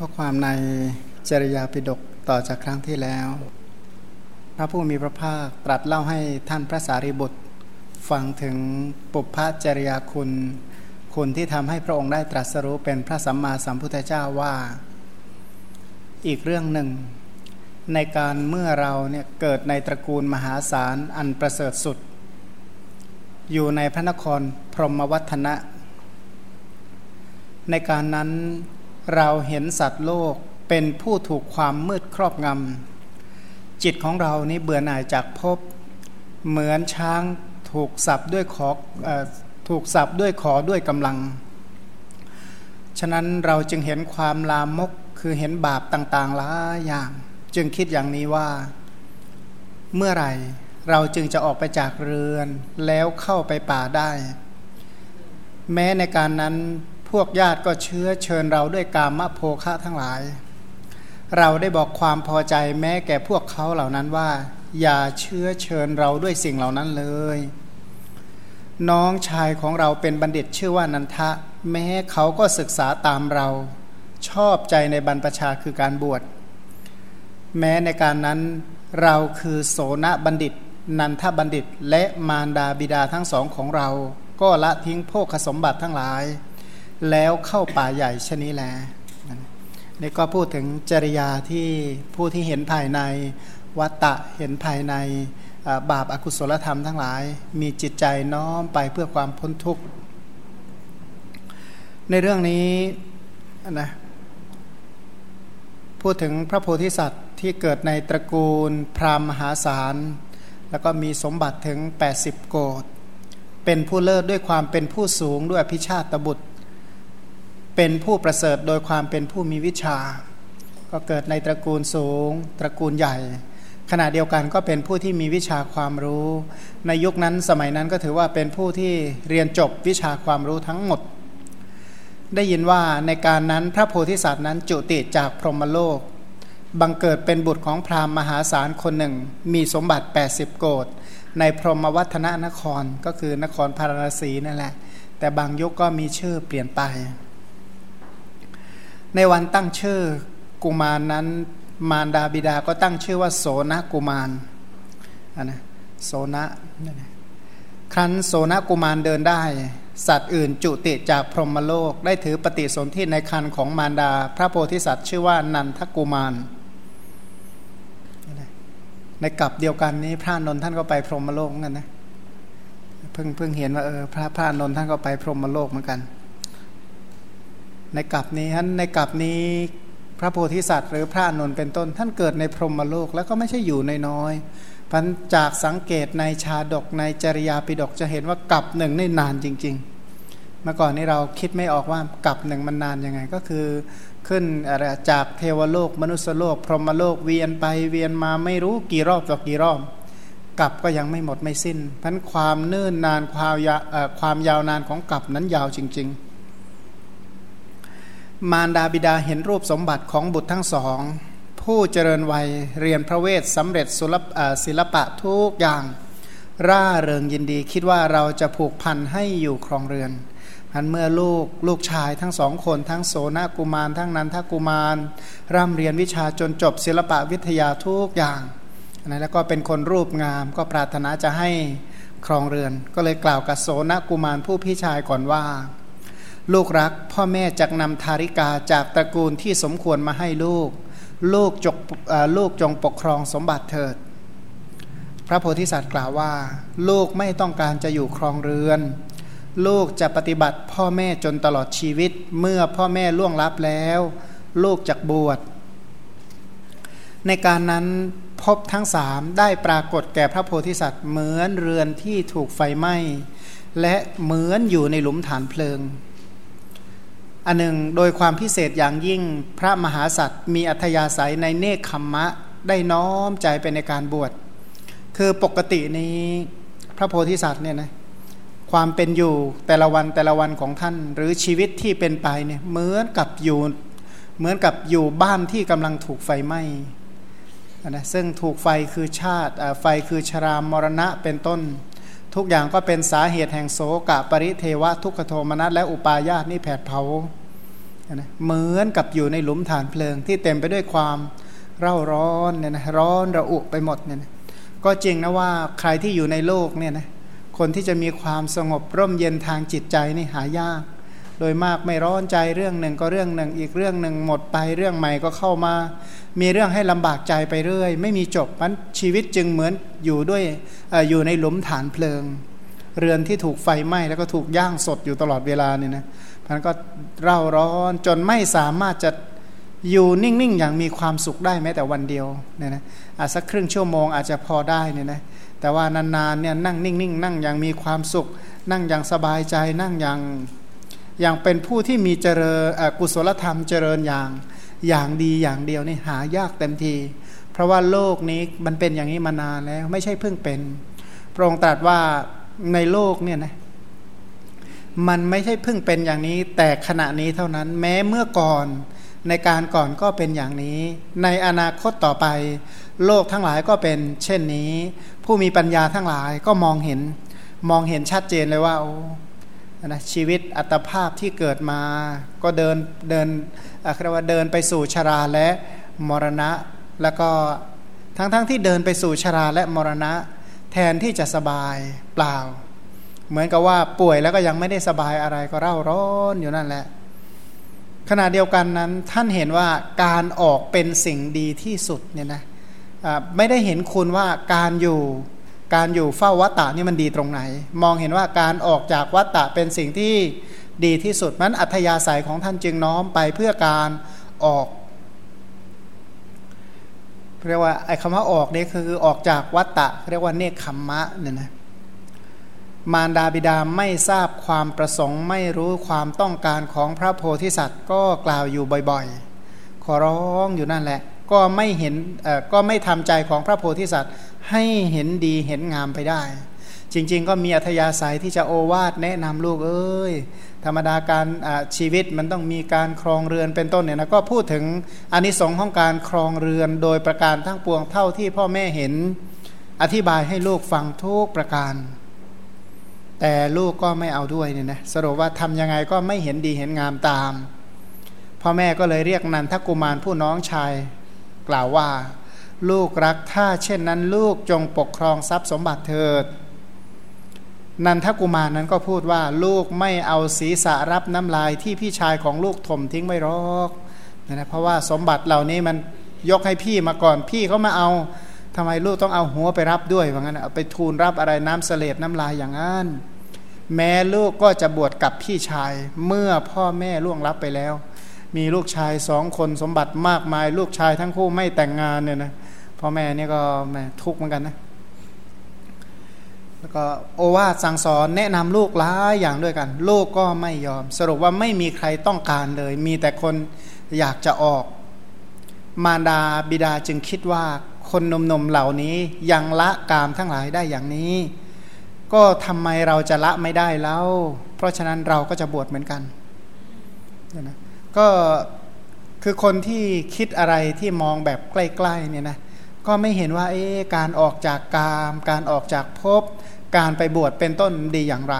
ข้อความในจริยาปิฎกต่อจากครั้งที่แล้ว พระผู้มีพระภาคตรัสเล่าให้ท่านพระสารีบุตร ฟังถึงปุพพจริยาคุณ คุณที่ทำให้พระองค์ได้ตรัสรู้เป็นพระสัมมาสัมพุทธเจ้าว่า อีกเรื่องหนึ่ง ในการเมื่อเราเนี่ยเกิดในตระกูลมหาศาลอันประเสริฐสุด อยู่ในพระนครพรหมวัฒนะในการนั้น เราเห็นสัตว์โลกเป็นผู้ถูกความมืดครอบงำ จิตของเรานี้เบื่อหน่ายจากภพเหมือนช้างถูกสับด้วยขออถูกสับด้วยขอด้วยกำลัง ฉะนั้นเราจึงเห็นความลามกคือเห็นบาปต่างๆหลายอย่าง จึงคิดอย่างนี้ว่า เมื่อไหร่เราจึงจะออกไปจากเรือนแล้วเข้าไปป่าได้ แม้ในการนั้น วกญาติก็เชื้อเชิญเราด้วยกามโภคะทั้งหลาย เราได้บอกความพอใจแม้แก่พวกเขาเหล่านั้นว่า อย่าเชื้อเชิญเราด้วยสิ่งเหล่านั้นเลย น้องชายของเราเป็นบัณฑิตชื่อว่านันทะ แม้เขาก็ศึกษาตามเรา ชอบใจในบรรพชาคือการบวช แม้ในการนั้นเราคือโสนบัณฑิต นันทบัณฑิต และมารดาบิดาทั้งสองของเรา ก็ละทิ้งโภคสมบัติทั้งหลาย แล้วเข้าป่าใหญ่ชนี้แลนี่ก็พูดถึงจริยาที่ผู้ที่เห็นภายในวัตตะเห็นภายในบาปอากุศลธรรมทั้งหลาย มีจิตใจน้อมไปเพื่อความพ้นทุกข์ ในเรื่องนี้นะพูดถึงพระโพธิสัตว์ที่เกิดในตระกูลพราหมณ์มหาศาล แล้วก็มีสมบัติถึง 80 โกดเป็นผู้เลิศด้วยความเป็นผู้สูงด้วยพิชาตบุตร เป็นผู้ประเสริฐโดยความเป็นผู้มีวิชา ก็เกิดในตระกูลสูง ตระกูลใหญ่ ขณะเดียวกันก็เป็นผู้ที่มีวิชาความรู้ ในยุคนั้นสมัยนั้นก็ถือว่าเป็นผู้ที่เรียนจบวิชาความรู้ทั้งหมด ได้ยินว่าในการนั้นพระโพธิสัตว์นั้นจุติจากพรหมโลก บังเกิดเป็นบุตรของพราหมณ์มหาศาลคนหนึ่ง มีสมบัติ 80 โกดในพรหมวัฒนนครก็คือนครพาราณสีนั่นแหละ แต่บางยุคก็มีชื่อเปลี่ยนไป ในวันตั้งชื่อกุมารนนั้น มารดาบิดาก็ตั้งชื่อว่าโสนกุมารนนะโสนะครั้นโสนกุมารเดินได้ สัตว์อื่นจุติจากพรหมโลก ได้ถือปฏิสนธิในคันของมารดา พระโพธิสัตว์ชื่อว่านันทกุมาร ในกลับเดียวกันนี้พระนนท่านก็ไปพรหมโลกเหมือนกันนะเพิ่งเพิ่งเห็นว่าเออพระพระนนท่านก็ไปพรหมโลกเหมือนกัน ในกลับนี้ท่านในกลับนี้พระโพธิสัตว์ หรือพระนนท์เป็นต้น ท่านเกิดในพรหมโลกแล้วก็ไม่ใช่อยู่ในน้อยพันจากสังเกตในชาดกในจริยาปิดกจะเห็นว่ากลับหนึ่งนี่นานจริง ๆ เมื่อก่อนนี้เราคิดไม่ออกว่ากลับหนึ่งมันนานยังไงก็คือขึ้นอะไรจากเทวโลกมนุษยโลก พรหมโลกเวียนไปเวียนมาไม่รู้กี่รอบต่อกี่รอบกลับก็ยังไม่หมดไม่สิ้นพันความเนิ่นนานความยาความยาวนานของกลับนั้นยาวจริง ๆ มารดาบิดาเห็นรูปสมบัติของบุตรทั้งสอง ผู้เจริญวัยเรียนพระเวทสำเร็จศิลปะทุกอย่าง ร่าเริงยินดีคิดว่าเราจะผูกพันให้อยู่ครองเรือนอันเมื่อลูกลูกชายทั้งสองคนทั้งโสนกุมารทั้งนันทกุมาร ร่ำเรียนวิชาจนจบศิลปะวิทยาทุกอย่างนะแล้วก็เป็นคนรูปงามก็ปรารถนาจะให้ครองเรือน ก็เลยกล่าวกับโสนกุมารผู้พี่ชายก่อนว่า ลูกรักพ่อแม่จักนำธาริกาจากตระกูลที่สมควรมาให้ลูก ลูกจกลูกจงปกครองสมบัติเถิด พระโพธิสัตว์กล่าวว่า ลูกไม่ต้องการจะอยู่ครองเรือน ลูกจะปฏิบัติพ่อแม่จนตลอดชีวิตเมื่อพ่อแม่ล่วงลับแล้ว ลูกจักบวช ในการนั้นพบทั้งสามได้ปรากฏแก่พระโพธิสัตว์เหมือนเรือนที่ถูกไฟไหม้และเหมือนอยู่ในหลุมฐานเพลิง อันหนึ่งโดยความพิเศษอย่างยิ่งพระมหาสัตว์มีอัธยาศัยในเนคขมมะได้น้อมใจไปในการบวช คือปกตินี้พระโพธิสัตว์เนี่ยนะความเป็นอยู่แต่ละวันแต่ละวันของท่าน หรือชีวิตที่เป็นไปเนี่ยเหมือนกับอยู่เหมือนกับอยู่บ้านที่กำลังถูกไฟไหม้นะซึ่งถูกไฟคือชาติไฟคือชรามรณะเป็นต้น ทุกอย่างก็เป็นสาเหตุแห่งโสกะปริเทวะทุกขโทมนัสและอุปาญาตนี่แผดเผานะเหมือนกับอยู่ในหลุมฐานเพลิงที่เต็มไปด้วยความเร่าร้อนเนี่ยนะร้อนระอุไปหมดเนี่ยนะก็จริงนะว่าใครที่อยู่ในโลกเนี่ยนะคนที่จะมีความสงบร่มเย็นทางจิตใจนี่หายาก โดยมากไม่ร้อนใจเรื่องหนึ่งก็เรื่องหนึ่ง อีกเรื่องหนึ่งหมดไปเรื่องใหม่ก็เข้ามา มีเรื่องให้ลำบากใจไปเรื่อย ไม่มีจบมันชีวิตจึงเหมือนอยู่ด้วยออยู่ในหลุมฐานเพลิง เรือนที่ถูกไฟไหม้แล้วก็ถูกย่างสดอยู่ตลอดเวลาเนี่ยนะมันก็เร่าร้อนจนไม่สามารถจะอยู่นิ่งๆ อย่างมีความสุขได้แม้แต่วันเดียวเนี่ยนะอาจสักครึ่งชั่วโมงอาจจะพอได้เนี่ยนะแต่ว่านานๆเนี่ยนั่งนิ่งๆนั่งอย่างมีความสุข นั่งอย่างสบายใจนั่งอย่างอย่างเป็นผู้ที่มีเจริญกุศลธรรมเจริญอย่าง อย่างดีอย่างเดียวนี่หายากเต็มที เพราะว่าโลกนี้มันเป็นอย่างนี้มานานแล้วไม่ใช่เพิ่งเป็น พระองค์ตรัสว่าในโลกเนี่ยนะมันไม่ใช่เพิ่งเป็นอย่างนี้ แต่ขณะนี้เท่านั้น แม้เมื่อก่อนในการก่อนก็เป็นอย่างนี้ ในอนาคตต่อไป โลกทั้งหลายก็เป็นเช่นนี้ ผู้มีปัญญาทั้งหลายก็มองเห็น มองเห็นชัดเจนเลยว่าโอ้ นะชีวิตอัตภาพที่เกิดมาก็เดินเดินเรียกว่าเดินไปสู่ชราและมรณะ แล้วก็ทั้งๆทที่เดินไปสู่ชราและมรณะ แทนที่จะสบายเปล่า เหมือนกับว่าป่วยแล้วก็ยังไม่ได้สบายอะไรก็เร่าร้อนอยู่นั่นแหละ ขณะเดียวกันนั้นท่านเห็นว่าการออกเป็นสิ่งดีที่สุดเนี่ยนะไม่ได้เห็นคุณว่าการอยู่ การอยู่เฝ้าวัตตะนี่มันดีตรงไหน มองเห็นว่าการออกจากวัตตะเป็นสิ่งที่ดีที่สุดนั้นอัธยาศัยของท่านจึงน้อมไปเพื่อการออกเรียกว่าไอ้คำว่าออกนี่คือออกจากวัตตะ เรียกว่าเนคขมมะเนี่ยนะมารดาบิดาไม่ทราบความประสงค์ไม่รู้ความต้องการของพระโพธิสัตว์ ก็กล่าวอยู่บ่อยๆ ขอร้องอยู่นั่นแหละ ก็ไม่เห็นก็ไม่ทำใจของพระโพธิสัตว์ ให้เห็นดีเห็นงามไปได้ จริง ๆ ก็มีอัธยาศัยที่จะโอวาทแนะนำลูกเอ้ยธรรมดาการชีวิตมันต้องมีการครองเรือนเป็นต้นเนี่ยนะก็พูดถึงอนนิสงส์ของการครองเรือนโดยประการทั้งปวงเท่าที่พ่อแม่เห็นอธิบายให้ลูกฟังทุกประการ แต่ลูกก็ไม่เอาด้วยเนี่ยนะสรุปว่าทำยังไงก็ไม่เห็นดีเห็นงามตามพ่อแม่ก็เลยเรียกนันทกุมารผู้น้องชายกล่าวว่า ลูกรักถ้าเช่นนั้นลูกจงปกครองทรัพย์สมบัติเถิด นันทกุมารนั้นก็พูดว่าลูกไม่เอาศีรษะรับน้ำลายที่พี่ชายของลูกถมทิ้งไม่รอกนะเพราะว่าสมบัติเหล่านี้มันยกให้พี่มาก่อนพี่เขามาเอาทำไมลูกต้องเอาหัวไปรับด้วยว่างั้นเอาไปทูลรับอะไรน้ำเสลดน้ำลายอย่างนั้นแม้ลูกก็จะบวชกับพี่ชายเมื่อพ่อแม่ล่วงรับไปแล้ว มีลูกชายสองคนสมบัติมากมาย ลูกชายทั้งคู่ไม่แต่งงานเนี่ยนะ พ่อแม่เนี่ยก็แม่ทุกข์เหมือนกันนะแล้วก็โอวาทสั่งสอนแนะนำลูกหลายอย่างด้วยกัน ลูกก็ไม่ยอม สรุปว่าไม่มีใครต้องการเลย มีแต่คนอยากจะออก มารดาบิดาจึงคิดว่าคนนมนมเหล่านี้ยังละกามทั้งหลายได้อย่างนี้ ก็ทำไมเราจะละไม่ได้แล้ว เพราะฉะนั้นเราก็จะบวชเหมือนกันนะก็คือคนที่คิดอะไรที่มองแบบใกล้ๆเนี่ยนะ ก็ไม่เห็นว่าเอ๊การออกจากกาม การออกจากภพการไปบวชเป็นต้นดีอย่างไร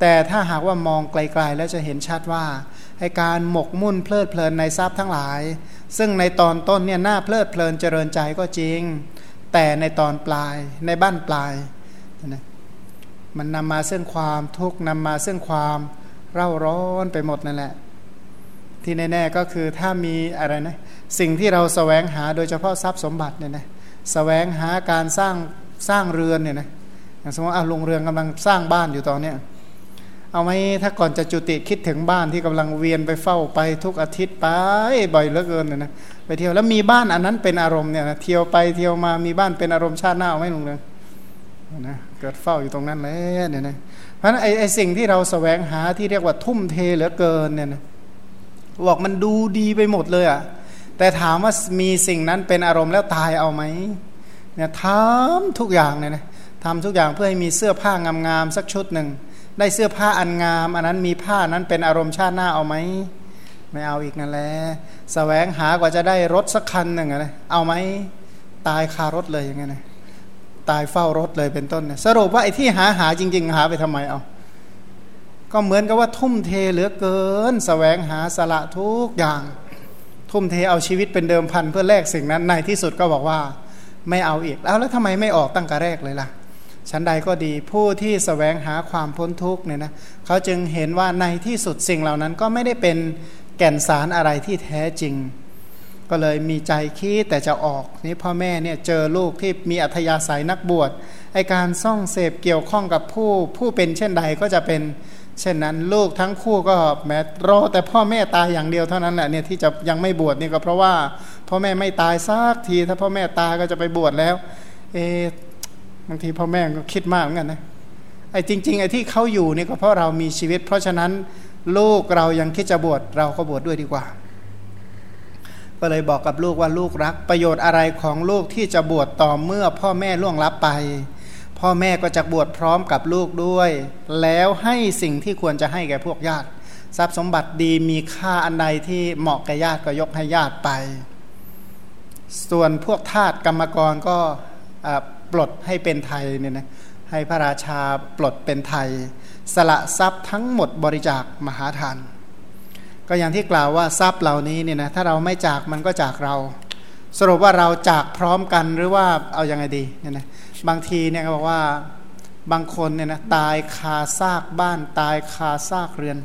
แต่ถ้าหากว่ามองไกลๆ แล้วจะเห็นชัดว่าให้การหมกมุ่นเพลิดเพลินในทรัพย์ทั้งหลาย ซึ่งในตอนต้นเนี่ยน่าเพลิดเพลินเจริญใจก็จริง แต่ในตอนปลายในบ้านปลายนะมันนำมาซึ่งความทุกข์นำมาซึ่งความเร่าร้อนไปหมดนั่นแหละ ที่แน่ๆก็คือถ้ามีอะไรนะ สิ่งที่เราสแสวงหาโดยเฉพาะทรัพย์สมบัติเนี่ยนะสแสวงหาการสร้างสร้างเรือนเนี่ยนะสมมติอาลงเรือนกำลังสร้างบ้านอยู่ตอนเนี้ยเอาไหมถ้าก่อนจะจุติคิดถึงบ้านที่กำลังเวียนไปเฝ้าไปทุกอาทิตย์ไปบ่อยเหลือเกินเนะไปเที่ยวแล้วมีบ้านอันนั้นเป็นอารมณ์เนี่ยนะเที่ยวไปเที่ยวมามีบ้านเป็นอารมณ์ชาติหน้าเอาไหมลงเรืองนะเกิดเฝ้าอยู่ตรงนั้นเลยเนี่ยนะเพราะฉะนั้นไอ้สิ่งที่เราแสวงหาที่เรียกว่าทุ่มเทเหลือเกินเนี่ยนะบอกมันดูดีไปหมดเลยอะ แต่ถามว่ามีสิ่งนั้นเป็นอารมณ์แล้วตายเอาไหมเนี่ยทำทุกอย่างเนี่ยนะทำทุกอย่างเพื่อให้มีเสื้อผ้างามๆสักชุดหนึ่งได้เสื้อผ้าอันงาม อันนั้นมีผ้านั้นเป็นอารมณ์ชาติหน้าเอาไหมไม่เอาอีกนั่นแหละสแสวงหากว่าจะได้รถสักคันหนึ่งนะเอาไหมตายคารถเลยอย่างเงี้ยนะตายเฝ้ารถเลยเป็นต้นเนี่ยสรุปว่าไอ้ที่หาหาจริง ๆ หาไปทำไมเอา ก็เหมือนกับว่าทุ่มเทเหลือเกินสแสวงหาสละทุกอย่าง ทุ่มเทเอาชีวิตเป็นเดิมพันเพื่อแลกสิ่งนั้นในที่สุดก็บอกว่าไม่เอาอีกแล้วแล้วทำไมไม่ออกตั้งแต่แรกเลยล่ะชั้นใดก็ดีผู้ที่สแสวงหาความพ้นทุกข์เนี่ยนะเขาจึงเห็นว่าในที่สุดสิ่งเหล่านั้นก็ไม่ได้เป็นแก่นสารอะไรที่แท้จริง ก็เลยมีใจคิดแต่จะออกนี่พ่อแม่เนี่ยเจอลูกที่มีอัธยาศัยนักบวชไอการซ่องเสพเกี่ยวข้องกับผู้ผู้เป็นเช่นใดก็จะเป็น เช่นนั้นลูกทั้งคู่ก็แม้รอแต่พ่อแม่ตายอย่างเดียวเท่านั้นแหละเนี่ยที่จะยังไม่บวชนี่ก็เพราะว่าพ่อแม่ไม่ตายสักที ถ้าพ่อแม่ตายก็จะไปบวชแล้ว เอบางทีพ่อแม่ก็คิดมากเหมือนกันนะไอ้จริง ๆ ไอ้ที่เขาอยู่นี่ก็เพราะเรามีชีวิต เพราะฉะนั้นลูกเรายังคิดจะบวชเราก็บวชดด้วยดีกว่า ก็เลยบอกกับลูกว่าลูกรัก ประโยชน์อะไรของลูกที่จะบวชต่อเมื่อพ่อแม่ล่วงลับไป พ่อแม่ก็จะบวชพร้อมกับลูกด้วย แล้วให้สิ่งที่ควรจะให้แก่พวกญาติ ทรัพย์สมบัติดีมีค่าอันใดที่เหมาะแก่ญาติก็ยกให้ญาติไป ส่วนพวกทาสกรรมกรก็ปลดให้เป็นไทยเนี่ยนะให้พระราชาปลดเป็นไทย สละทรัพย์ทั้งหมดบริจาคมหาทาน ก็อย่างที่กล่าวว่าทรัพย์เหล่านี้เนี่ยนะถ้าเราไม่จากมันก็จากเรา สรุปว่าเราจากพร้อมกันหรือว่าเอาอยัางไงดีเนี่ยนะ บางทีเนี่ยเขาบอกว่าบางคนเนี่ยนะตายคาซากบ้านตายคาซากเรือน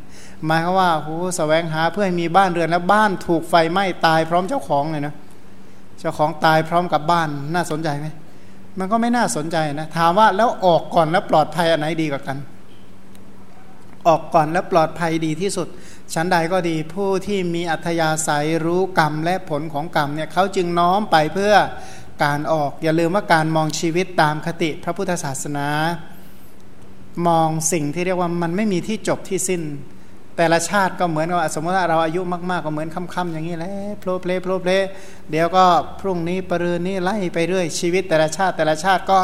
หมายความว่าโหสแสวงหาเพื่อให้มีบ้านเรือนแล้วบ้านถูกไฟไหม้ตายพร้อมเจ้าของเลยนะเจ้าของตายพร้อมกับบ้านน่าสนใจไหมมันก็ไม่น่าสนใจนะถามว่าแล้วออกก่อนแล้วปลอดภัยอันไหนดีกว่ากัน ออกก่อนแล้วปลอดภัยดีที่สุดชั้นใดก็ดีผู้ที่มีอัธยาศัยรู้กรรมและผลของกรรมเนี่ยเขาจึงน้อมไปเพื่อ การออก อย่าลืมว่าการมองชีวิตตามคติพระพุทธศาสนา มองสิ่งที่เรียกว่ามันไม่มีที่จบที่สิ้น แต่ละชาติก็เหมือนว่าสมมติว่าเราอายุมากๆก็เหมือนค่ำๆอย่างนี้แหละโผล่เพลโผล่เพลเดี๋ยวก็พรุ่งนี้ปรืนนี้ไล่ไปเรื่อยชีวิต แต่ละชาติแต่ละชาติก็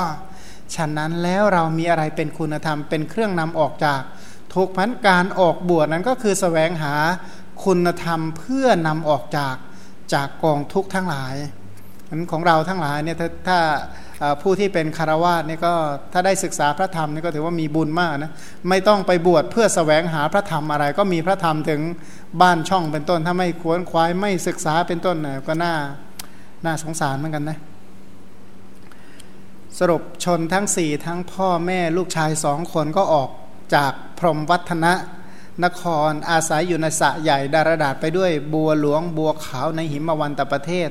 ฉะนั้นแล้วเรามีอะไรเป็นคุณธรรมเป็นเครื่องนำออกจากทุกพันการออกบวชนั้นก็คือสแสวงหาคุณธรรมเพื่อนำออกจากจากกองทุกทั้งหลาย ของเราทั้งหลายเนี่ยถ้าถาผู้ที่เป็นคารวาสเนี่ยก็ถ้าได้ศึกษาพระธรรมนี่ก็ถือว่ามีบุญมากนะไม่ต้องไปบวชเพื่อสแสวงหาพระธรรมอะไร ก็มีพระธรรมถึงบ้านช่องเป็นต้น ถ้าไม่ควรควายไม่ศึกษาเป็นต้นนะก็น่าน่าสงสารเหมือนกันนะสรุปชนทั้งสี่ทั้งพ่อแม่ลูกชายสองคนก็ออกจากพรหมวัฒนะนครอาศัยอยู่ในสระใหญ่ดารดาษไปด้วยบัวหลวงบัวขาวในหิมวันตประเทศ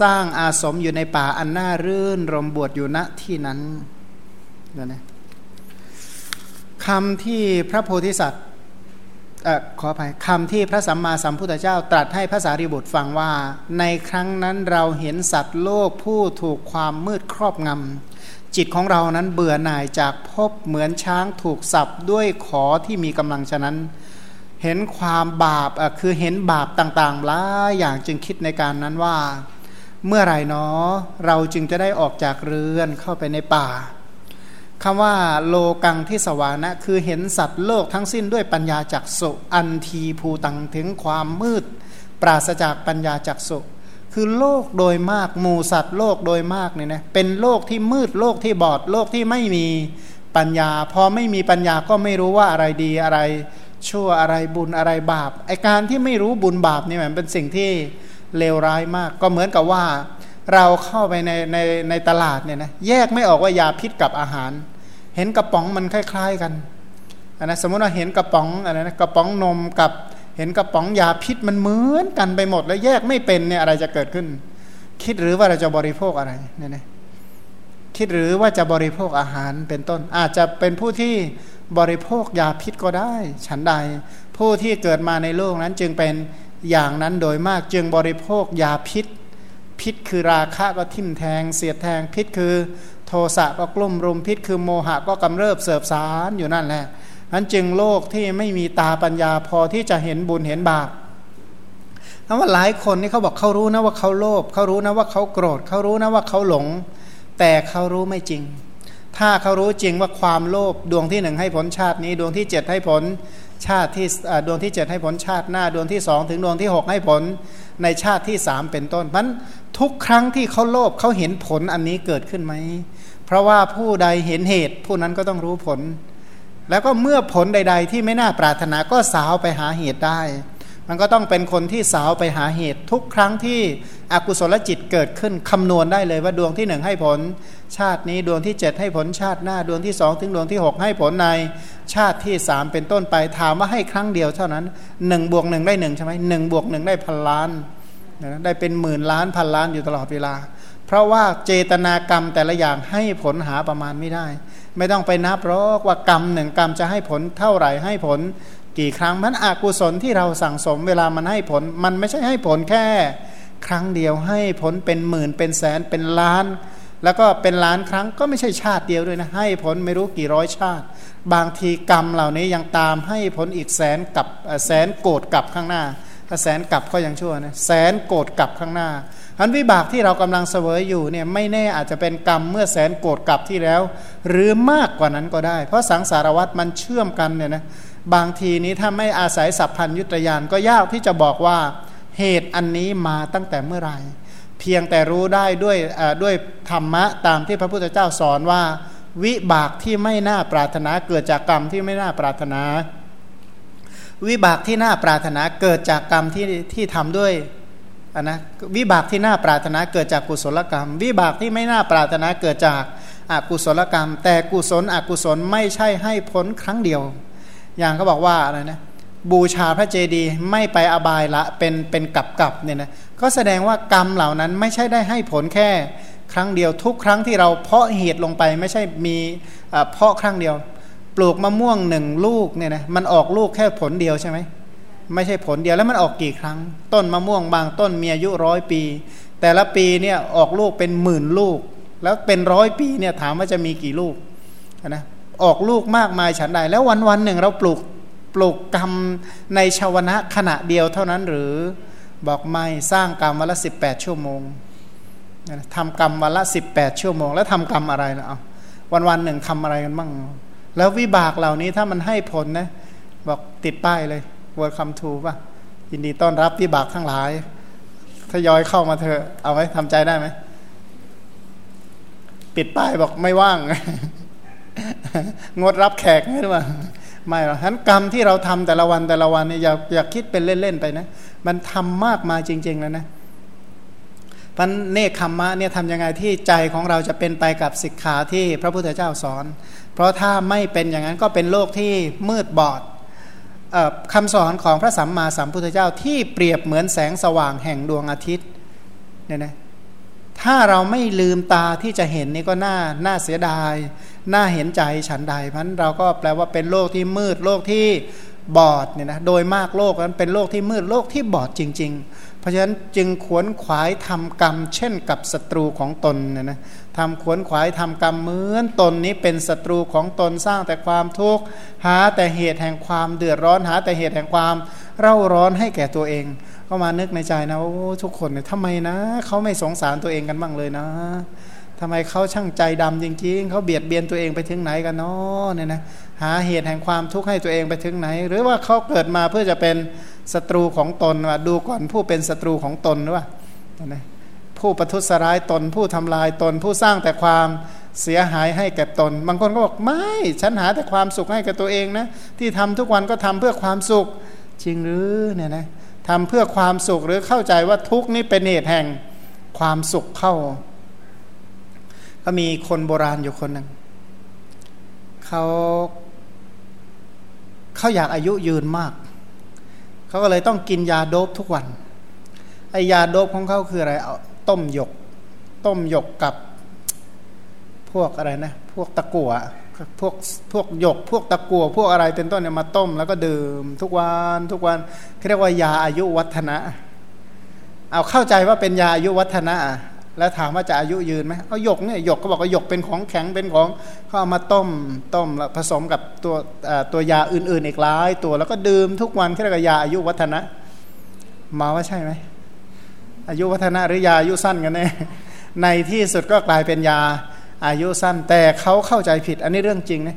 สร้างอาสมอยู่ในป่าอันน่ารื่นรมบวชอยู่ณที่นั้นนะคำที่พระโพธิสัตว์ขออภัยคำที่พระสัมมาสัมพุทธเจ้า ตรัสให้พระสารีบุตรฟังว่า ในครั้งนั้นเราเห็นสัตว์โลกผู้ถูกความมืดครอบงำจิตของเรานั้นเบื่อหน่ายจากพบเหมือนช้างถูกสับด้วยขอที่มีกำลังฉะนั้น เห็นความบาปคือเห็นบาปต่างๆหลายอย่างจึงคิดในการนั้นว่า เมื่อไรเนาะเราจึงจะได้ออกจากเรือนเข้าไปในป่าคำว่าโลกังที่สวานะ คือเห็นสัตว์โลกทั้งสิ้นด้วยปัญญาจักสุอันทีภูตังถึงความมืด ปราศจากปัญญาจักสุคือโลกโดยมากหมู่สัตว์โลกโดยมากเนี่ยนะเป็นโลกที่มืดโลกที่บอดโลกที่ไม่มีปัญญา พอไม่มีปัญญาก็ไม่รู้ว่าอะไรดีอะไรชั่วอะไรบุญอะไรบาปไอการที่ไม่รู้บุญบาปนี่มันเป็นสิ่งที่ เลวร้ายมาก ก็เหมือนกับว่าเราเข้าไปในในในตลาดเนี่ยนะแยกไม่ออกว่ายาพิษกับอาหาร เห็นกระป๋องมันคล้ายๆกันอันนะสมมติว่าเห็นกระป๋องอะไรนะกระป๋องนมกับเห็นกระป๋องยาพิษมันเหมือนกันไปหมด แล้วแยกไม่เป็นเนี่ยอะไรจะเกิดขึ้น คิดหรือว่าเราจะบริโภคอะไรเนี่ยนะคิดหรือว่าจะบริโภคอาหารเป็นต้น อาจจะเป็นผู้ที่บริโภคยาพิษก็ได้ ฉันใด ผู้ที่เกิดมาในโลกนั้นจึงเป็น อย่างนั้นโดยมากจึงบริโภคยาพิษ พิษคือราคะก็ทิ่มแทง เสียดแทงพิษคือโทสะก็กลุ่มรุมพิษคือโมหะก็กำเริบเสบสารอยู่นั่นแหละนั้นจึงโลกที่ไม่มีตาปัญญาพอที่จะเห็นบุญเห็นบาปเพราะว่าหลายคนนี่เขาบอกเขารู้นะว่าเขาโลภเขารู้นะว่าเขาโกรธเขารู้นะว่าเขาหลง แต่เขารู้ไม่จริง ถ้าเขารู้จริงว่าความโลภดวงที่หนึ่งให้ผลชาตินี้ ดวงที่เจ็ดให้ผล ชาติที่ดวงที่ 7 ให้ผลชาติหน้าดวงที่ 2 ถึงดวงที่ 6 ให้ผลในชาติที่ 3 เป็นต้นมันทุกครั้งที่เขาโลภเขาเห็นผลอันนี้เกิดขึ้นไหม เพราะว่าผู้ใดเห็นเหตุ ผู้นั้นก็ต้องรู้ผล แล้วก็เมื่อผลใด ๆ ที่ไม่น่าปรารถนาก็สาวไปหาเหตุได้ มันก็ต้องเป็นคนที่สาวไปหาเหตุทุกครั้งที่อกุศลจิตเกิดขึ้นคำนวณได้เลยว่าดวงที่หนึ่งให้ผล ชาตินี้ดวงที่ 7 ให้ผลชาติหน้าดวงที่2ถึงดวงที่ 6 ให้ผลในชาติที่ 3 เป็นต้นไปถามว่าให้ครั้งเดียวเท่านั้น1บวกหได้1ใช่ไหมหนึ่งบวกหได้พันล้านได้เป็นหมื่นล้านพันล้านอยู่ตลอดเวลา เพราะว่าเจตนากรรมแต่ละอย่างให้ผลหาประมาณไม่ได้ ไม่ต้องไปนับหรอกว่ากรรมหนึ่งกรรมจะให้ผลเท่าไหร่ให้ผล กี่ครั้งมันอกุศลที่เราสั่งสมเวลามันให้ผล มันไม่ใช่ให้ผลแค่ ครั้งเดียวให้ผลเป็นหมื่นเป็นแสนเป็นล้าน แล้วก็เป็นล้านครั้งก็ไม่ใช่ชาติเดียวด้วยนะให้ผลไม่รู้กี่ร้อยชาติ บางทีกรรมเหล่านี้ยังตามให้ผลอีกแสนกับแสนโกรธกับข้างหน้าถ้าแสนกลับก็ยังชั่วนะแสนโกรธกลับข้างหน้าอันวิบากที่เรากำลังเสวยอยู่เนี่ยไม่แน่อาจจะเป็นกรรมเมื่อแสนโกรธกลับที่แล้ว หรือมากกว่านั้นก็ได้ เพราะสังสารวัตรมันเชื่อมกันเนี่ยนะ บางทีนี้ถ้าไม่อาศัยสัพพัญยุตยานก็ยากที่จะบอกว่าเหตุอันนี้มาตั้งแต่เมื่อไหร่ เพียงแต่รู้ได้ด้วยด้วยธรรมะตามที่พระพุทธเจ้าสอนว่า วิบากที่ไม่น่าปรารถนาเกิดจากกรรมที่ไม่น่าปรารถนา วิบากที่น่าปรารถนาเกิดจากกรรมที่ที่ทำด้วยนนะวิบากที่น่าปรารถนาเกิดจากกุศลกรรม วิบากที่ไม่น่าปรารถนาเกิดจากอากุศลกรรม แต่กุศลอกุศลไม่ใช่ให้พ้นครั้งเดียว อย่างเขาบอกว่าอะไรนะบูชาพระเจดีย์ไม่ไปอบายละเป็นเป็นกับกับเนี่ยนะก็แสดงว่ากรรมเหล่านั้นไม่ใช่ได้ให้ผลแค่ครั้งเดียวทุกครั้งที่เราเพาะเหตุลงไปไม่ใช่มีเพาะครั้งเดียว ปลูกมะม่วงหนึ่งลูกเนี่ยนะมันออกลูกแค่ผลเดียวใช่ไหมไม่ใช่ผลเดียวแล้วมันออกกี่ครั้ง ต้นมะม่วงบางต้นมีอายุร้อยปี แต่ละปีเนี่ยออกลูกเป็นหมื่นลูก แล้วเป็นร้อยปีเนี่ยถามว่าจะมีกี่ลูกนะ ออกลูกมากมายฉันใด แล้ววันวันหนึ่งเราปลูกปลูกกรรมในชาวนะขณะเดียวเท่านั้นหรือบอกไม่สร้างกรรมวันละสิบแปดชั่วโมงทำกรรมวันละสิบแปดชั่วโมง แล้วทำกรรมอะไรนะเอาวันวันหนึ่งทำอะไรกันบ้างแล้ววิบากเหล่านี้ถ้ามันให้ผลนะบอกติดป้ายเลยวัวคำทูป่ะยินดีต้อนรับวิบากทั้งหลายทยอยเข้ามาเถอะเอาไว้ทำใจได้ไหมปิดป้ายบอกไม่ว่าง งดรับแขกไม่หรือเปล่าไม่หรอกฉะนั้นกรรมที่เราทำแต่ละวันแต่ละวันเนี่ยอย่าอย่าคิดเป็นเล่นๆไปนะ มันทำมากมาจริง ๆ แล้วนะพันเนคขมมะเนี่ยทำยังไงที่ใจของเราจะเป็นไปกับศิกขาที่พระพุทธเจ้าสอน เพราะถ้าไม่เป็นอย่างนั้นก็เป็นโลกที่มืดบอดคำสอนของพระสัมมาสัมพุทธเจ้าที่เปรียบเหมือนแสงสว่างแห่งดวงอาทิตย์เนี่ยนะ ถ้าเราไม่ลืมตาที่จะเห็นนี่ก็น่าน่าเสียดาย น่าเห็นใจฉันใดพราะเราก็แปลว่าเป็นโลกที่มืดโลกที่บอดเนี่ยนะโดยมากโลกนั้นเป็นโลกที่มืดโลกที่บอดจริง ๆ เพราะฉะนั้นจึงขวนขวายทำกรรม เช่นกับศัตรูของตนเนี่ยนะทำขวนขวายทำกรรมเหมือนตนนี้เป็นศัตรูของตนสร้างแต่ความทุกข์หาแต่เหตุแห่งความเดือดร้อนหาแต่เหตุแห่งความเร่าร้อนให้แก่ตัวเอง ก็มานึกในใจนะว่าทุกคนเนี่ยทำไมนะเขาไม่สงสารตัวเองกันบ้างเลยนะทำไมเขาช่างใจดำจริง ๆเขาเบียดเบียนตัวเองไปถึงไหนกันเนาะเนี่ยนะหาเหตุแห่งความทุกข์ให้ตัวเองไปถึงไหน หรือว่าเขาเกิดมาเพื่อจะเป็นศัตรูของตนว่าดูก่อนผู้เป็นศัตรูของตนหรือว่านะผู้ประทุษร้ายตนผู้ทำลายตน ผู้สร้างแต่ความเสียหายให้แก่ตน บางคนก็บอกไม่ฉันหาแต่ความสุขให้แก่ตัวเองนะที่ทำทุกวันก็ทำเพื่อความสุขจริงหรือเนี่ยนะ ทำเพื่อความสุขหรือเข้าใจว่าทุกนี้เป็นเหตุแห่งความสุขเข้า ก็มีคนโบราณอยู่คนหนึ่งเขาเขาอยากอายุยืนมาก เขาก็เลยต้องกินยาโดบทุกวันไอยาโดบของเขาคืออะไรเอาต้มหยก ต้มหยกกับพวกอะไรนะ พวกตะกั่ว พวกพวกหยก พวกตะกัวพวกอะไรเป็นต้นเนี่ยมาต้ม แล้วก็ดื่มทุกวันทุกวันเรียกว่ายาอายุวัฒนะ เอาเข้าใจว่าเป็นยาอายุวัฒนะ แล้วถามว่าจะอายุยืนไหมเอาหยกเนี่ยหยกเขาบอกว่าหยกเป็นของแข็งเป็นของเขาเอามาต้มต้มแล้วผสมกับตัวตัวยาอื่น ๆ อีกหลายตัวแล้วก็ดื่มทุกวันเรียกว่ายาอายุวัฒนะ มาว่าใช่ไหมอายุวัฒนะหรือยาอายุสั้นกันแน่ในที่สุดก็กลายเป็นยา อายุสั้นแต่เขาเข้าใจผิด อันนี้เรื่องจริงนะ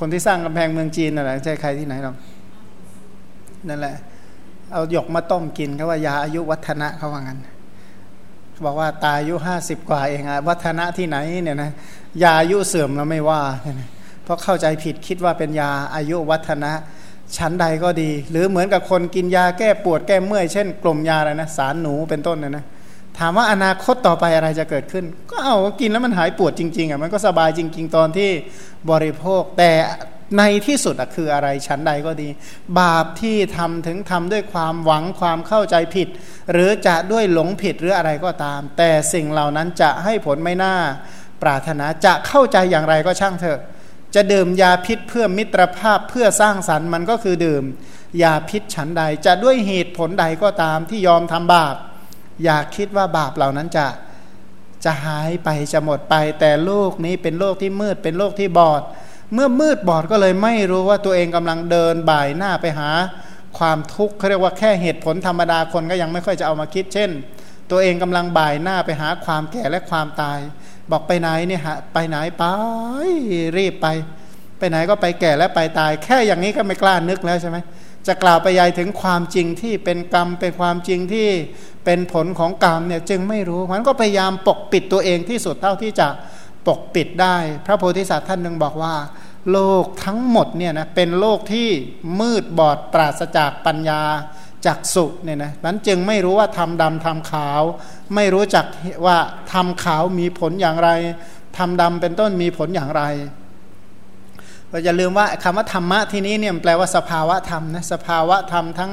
คนที่สร้างกำแพงเมืองจีนนั่นแหละใช่ใครที่ไหนหรอกนั่นแหละ เอาหยกมาต้มกินเขาว่ายาอายุวัฒนะเขาว่างั้นเขาบอกว่าตายอายุห้าสิบกว่าเองอะวัฒนะที่ไหนเนี่ยนะยาอายุเสื่อมแล้วไม่ว่าเพราะเข้าใจผิดคิดว่าเป็นยาอายุวัฒนะชั้นใดก็ดี หรือเหมือนกับคนกินยาแก้ปวดแก้เมื่อยเช่น กลุ่มยาอะไรนะสารหนูเป็นต้นนะนะ ถามว่าอนาคตต่อไปอะไรจะเกิดขึ้น ก็เอากินแล้วมันหายปวดจริงๆอะมันก็สบายจริง ๆ ตอนที่บริโภค แต่ในที่สุดคืออะไรชั้นใดก็ดี บาปที่ทำถึงทำด้วยความหวังความเข้าใจผิด หรือจะด้วยหลงผิดหรืออะไรก็ตาม แต่สิ่งเหล่านั้นจะให้ผลไม่น่าปรารถนาจะเข้าใจอย่างไรก็ช่างเถอะ จะดื่มยาพิษเพื่อมิตรภาพเพื่อสร้างสรรค์มันก็คือดื่มยาพิษฉันใด จะด้วยเหตุผลใดก็ตามที่ยอมทำบาป อยากคิดว่าบาปเหล่านั้นจะจะหายไปจะหมดไป แต่โลกนี้เป็นโลกที่มืดเป็นโลกที่บอด เมื่อมืดบอดก็เลยไม่รู้ว่าตัวเองกำลังเดินบ่ายหน้าไปหา ความทุกข์เขาเรียกว่าแค่เหตุผลธรรมดาคนก็ยังไม่ค่อยจะเอามาคิด เช่น ตัวเองกำลังบ่ายหน้าไปหาความแก่และความตาย บอกไปไหนเนี่ยฮะไปไหนไปรีบไป ไปไหนก็ไปแก่และไปตาย แค่อย่างนี้ก็ไม่กล้านึกแล้วใช่ไหม จะกล่าวไปยายถึงความจริงที่เป็นกรรมเป็นความจริงที่เป็นผลของกรรมเนี่ยจึงไม่รู้มันก็พยายามปกปิดตัวเองที่สุดเท่าที่จะปกปิดได้ พระโพธิสัตว์ท่านหนึ่งบอกว่า โลกทั้งหมดเนี่ยนะเป็นโลกที่มืดบอดปราศจากปัญญาจักสุเนี่ยนะนั้นจึงไม่รู้ว่าทำดำทำขาว ไม่รู้จักว่าทำขาวมีผลอย่างไรทำดำเป็นต้นมีผลอย่างไร เราจะลืมว่าคำว่าธรรมะที่นี้เนี่ยแปลว่าสภาวะธรรมนะสภาวะธรรมทั้ง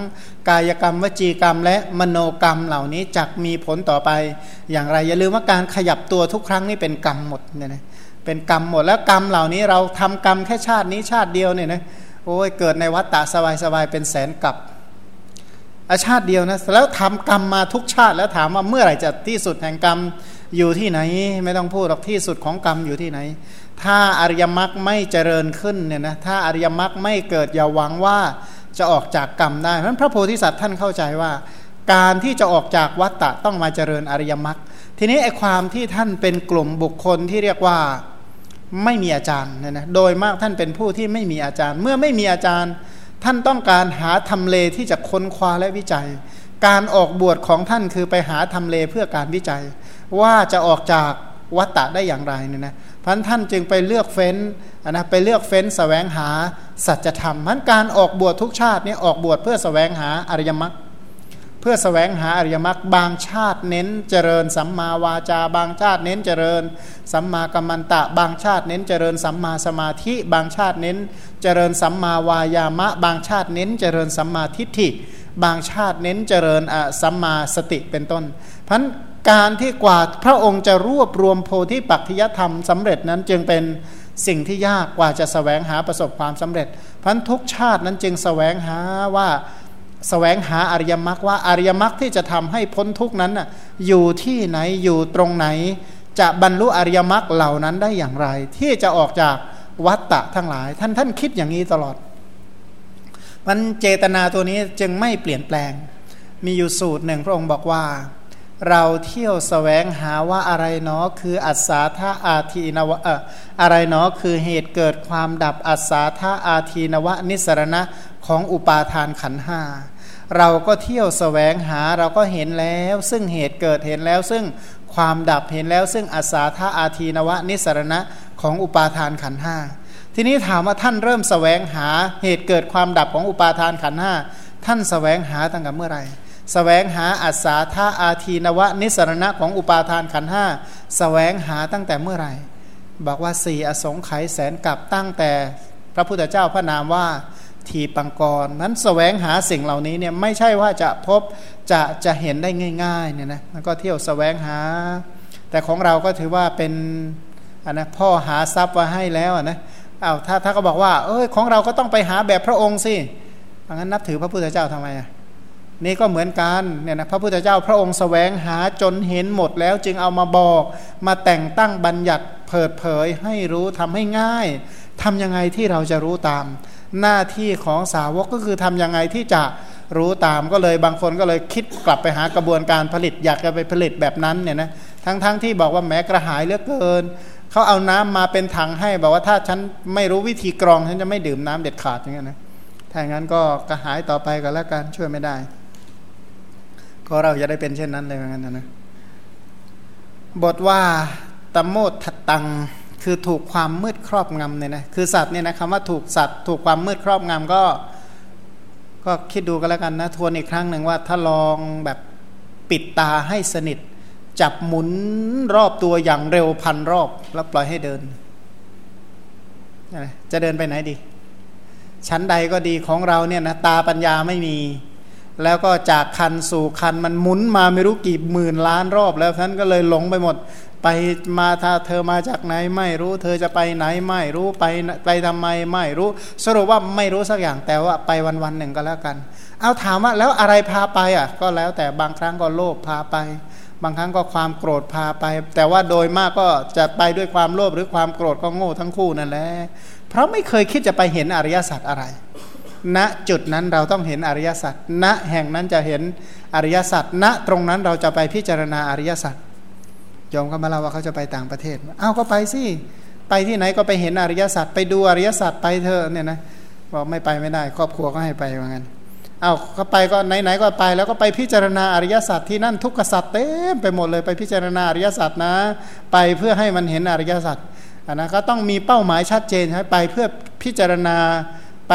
กายกรรมวจีกรรม และมโนกรรมเหล่านี้จักมีผลต่อไป อย่างไร อย่าลืมว่าการขยับตัวทุกครั้งนี่เป็นกรรมหมดเนี่ยนะเป็นกรรมหมดแล้วกรรมเหล่านี้เราทำกรรมแค่ชาตินี้ชาติเดียวเนี่ยนะโอ้ยเกิดในวัฏฏะสบายๆเป็นแสนกับอาชาติเดียวนะแล้วทำกรรมมาทุกชาติแล้วถามว่าเมื่อไหร่จะที่สุดแห่งกรรมอยู่ที่ไหน ไม่ต้องพูดหรอกที่สุดของกรรมอยู่ที่ไหน ถ้าอริยมรรคไม่เจริญขึ้นเนี่ยนะถ้าอริยมรรคไม่เกิดอย่าหวังว่าจะออกจากกรรมได้เพราะพระโพธิสัตว์ท่านเข้าใจว่า การที่จะออกจากวัฏฏะต้องมาเจริญอริยมรรคทีนี้ไอ้ความที่ท่านเป็นกลุ่มบุคคลที่เรียกว่าไม่มีอาจารย์เนี่ยนะโดยมากท่านเป็นผู้ที่ไม่มีอาจารย์ เมื่อไม่มีอาจารย์ ท่านต้องการหาทำเลที่จะค้นคว้าและวิจัย การออกบวชของท่านคือไปหาทำเลเพื่อการวิจัย ว่าจะออกจากวัตตะได้อย่างไรเนี่ยนะ พันท่านจึงไปเลือกเฟ้นนะไปเลือกเฟ้นสแสวงหาสัจธรรมพันการออกบวชทุกชาตินี่ออกบวชเพื่อสแสวงหาอริยมรรคเพื่อสแสวงหาอริยมรรคบางชาติเน้นเจริญสัมมาวาจา บางชาติเน้นเจริญ สัมมากัมมันตะ บางชาติเน้นเจริญสัมมาสมาธิ บางชาติเน้น เจริญสัมมาวายามะ บางชาติเน้นเจริญสัมมาทิฏฐิ บางชาติเน้นเจริญสัมมาสติเป็นต้นพัน การที่กว่าพระองค์จะรวบรวมโพธิปัจจยธรรมสำเร็จนั้นจึงเป็นสิ่งที่ยากกว่าจะสแสวงหาประสบความสำเร็จพันทุกชาตินั้นจึงสแสวงหาว่าแสวงหาอริยมรรคว่าอริยมรรคที่จะทำให้พ้นทุกนั้นน่ะอยู่ที่ไหนอยู่ตรงไหน จะบรรลุอริยมรรคเหล่านั้นได้อย่างไร ที่จะออกจากวัตตะทั้งหลาย ท่านท่านคิดอย่างนี้ตลอดมันเจตนาตัวนี้จึงไม่เปลี่ยนแปลง มีอยู่สูตรหนึ่งพระองค์บอกว่า เราเที่ยวสแสวงหาว่าอะไรเนาะคืออัศาธาอาทีนวะอะไรเนาะคือเหตุเกิดความดับอัศาธาอาทีนวะนิสรณะของอุปาทานขันห้าเราก็เที่ยวสแสวงหาเราก็เห็นแล้ว ซึ่งเหตุเกิดเห็นแล้ว ซึ่งความดับเห็นแล้ว ซึ่งอาสาธาอาทีนวะนิสรณะของอุปาทานขันห้าทีนี้ถามว่าท่านเริ่มสแสวงหาเหตุเกิดความดับของอุปาทานขันห้าท่านสแสวงหาตั้งแต่เมื่อไหร่ แสวงหาอาสาธาอาทีนวะ นิสรณะของอุปาทานขันห้าสแสวงหาตั้งแต่เมื่อไหร่ บอกว่าสี่อสงไขยแสนกับตั้งแต่พระพุทธเจ้าพระนามว่าทีปังกรนั้นสแสวงหาสิ่งเหล่านี้เนี่ยไม่ใช่ว่าจะพบจะจะเห็นได้ง่ายๆเนี่ยนะมันก็เที่ยวสแสวงหา แต่ของเราก็ถือว่าเป็นอันนะพ่อหาทรัพย์ไว้ให้แล้วนะเอาถ้าถ้าก็บอกว่า เอ้ยของเราก็ต้องไปหาแบบพระองค์สิงั้นนับถือพระพุทธเจ้าทำไมอะ นี่ก็เหมือนกันเนี่ยนะพระพุทธเจ้าพระองค์สแสวงหาจนเห็นหมดแล้วจึงเอามาบอก มาแต่งตั้งบัญญัติเปิดเผยให้รู้ทำให้ง่ายทำยังไงที่เราจะรู้ตาม หน้าที่ของสาวกก็คือทํำยังไงที่จะรู้ตามก็เลยบางคนก็เลยคิดกลับไปหากระบวนการผลิตอยากจะไปผลิตแบบนั้นเนี่ยนะทั้งๆทที่บอกว่าแม้กระหายเหลือเกินเขาเอาน้ำมาเป็นถังให้บอกว่าถ้าฉันไม่รู้วิธีกรองฉันจะไม่ดื่มน้ำเด็ดขาดอย่างเงี้ยนะถ้าอย่างนั้นก็กระหายต่อไปก็แล้วกันช่วยไม่ได้ ก็เราจะได้เป็นเช่นนั้นเลยเหมือนกันนะบทว่าตโมดทัดตังคือถูกความมืดครอบงำเนี่ยนะคือสัตว์เนี่ยนะคำว่าถูกสัตว์ ถูกความมืดครอบงำก็ ก็คิดดูกันแล้วกันนะทวนอีกครั้งหนึ่งว่าถ้าลองแบบปิดตาให้สนิท จับหมุนรอบตัวอย่างเร็วพันรอบ แล้วปล่อยให้เดิน จะเดินไปไหนดีชั้นใดก็ดีของเราเนี่ยนะตาปัญญาไม่มี แล้วก็จากคันสู่คันมันหมุนมาไม่รู้กี่หมื่นล้านรอบแล้วท่านก็เลยหลงไปหมด ไปมาถ้าเธอมาจากไหนไม่รู้ เธอจะไปไหนไม่รู้ไปไปทำไมไม่รู้ สรุปว่าไม่รู้สักอย่างแต่ว่าไปวันวันหนึ่งก็แล้วกัน เอาถามว่าแล้วอะไรพาไปอะ ก็แล้วแต่บางครั้งก็โลภพาไป บางครั้งก็ความโกรธพาไป แต่ว่าโดยมากก็จะไปด้วยความโลภหรือความโกรธก็โง่ทั้งคู่นั่นแหละเพราะไม่เคยคิดจะไปเห็นอริยสัจอะไร ณจุดนั้นเราต้องเห็นอริยสัจณแห่งนั้นจะเห็นอริยสัจณตรงนั้นเราจะไปพิจารณาอริยสัจยอมก็มาเล่าว่าเขาจะไปต่างประเทศเอาก็ไปสิไปที่ไหนก็ไปเห็นอริยสัจไปดูอริยสัจไปเถอะเนี่ยนะบอกไม่ไปไม่ได้ ครอบครัวก็ให้ไปว่างั้นเอาก็ไปก็ไหนๆก็ไปแล้วก็ไปพิจารณาอริยสัจที่นั่นทุกขสัจเต็มไปหมดเลยไปพิจารณาอริยสัจนะ ไปเพื่อให้มันเห็นอริยสัจนนะก็ต้องมีเป้าหมายชัดเจนใช่ไปเพื่อพิจารณา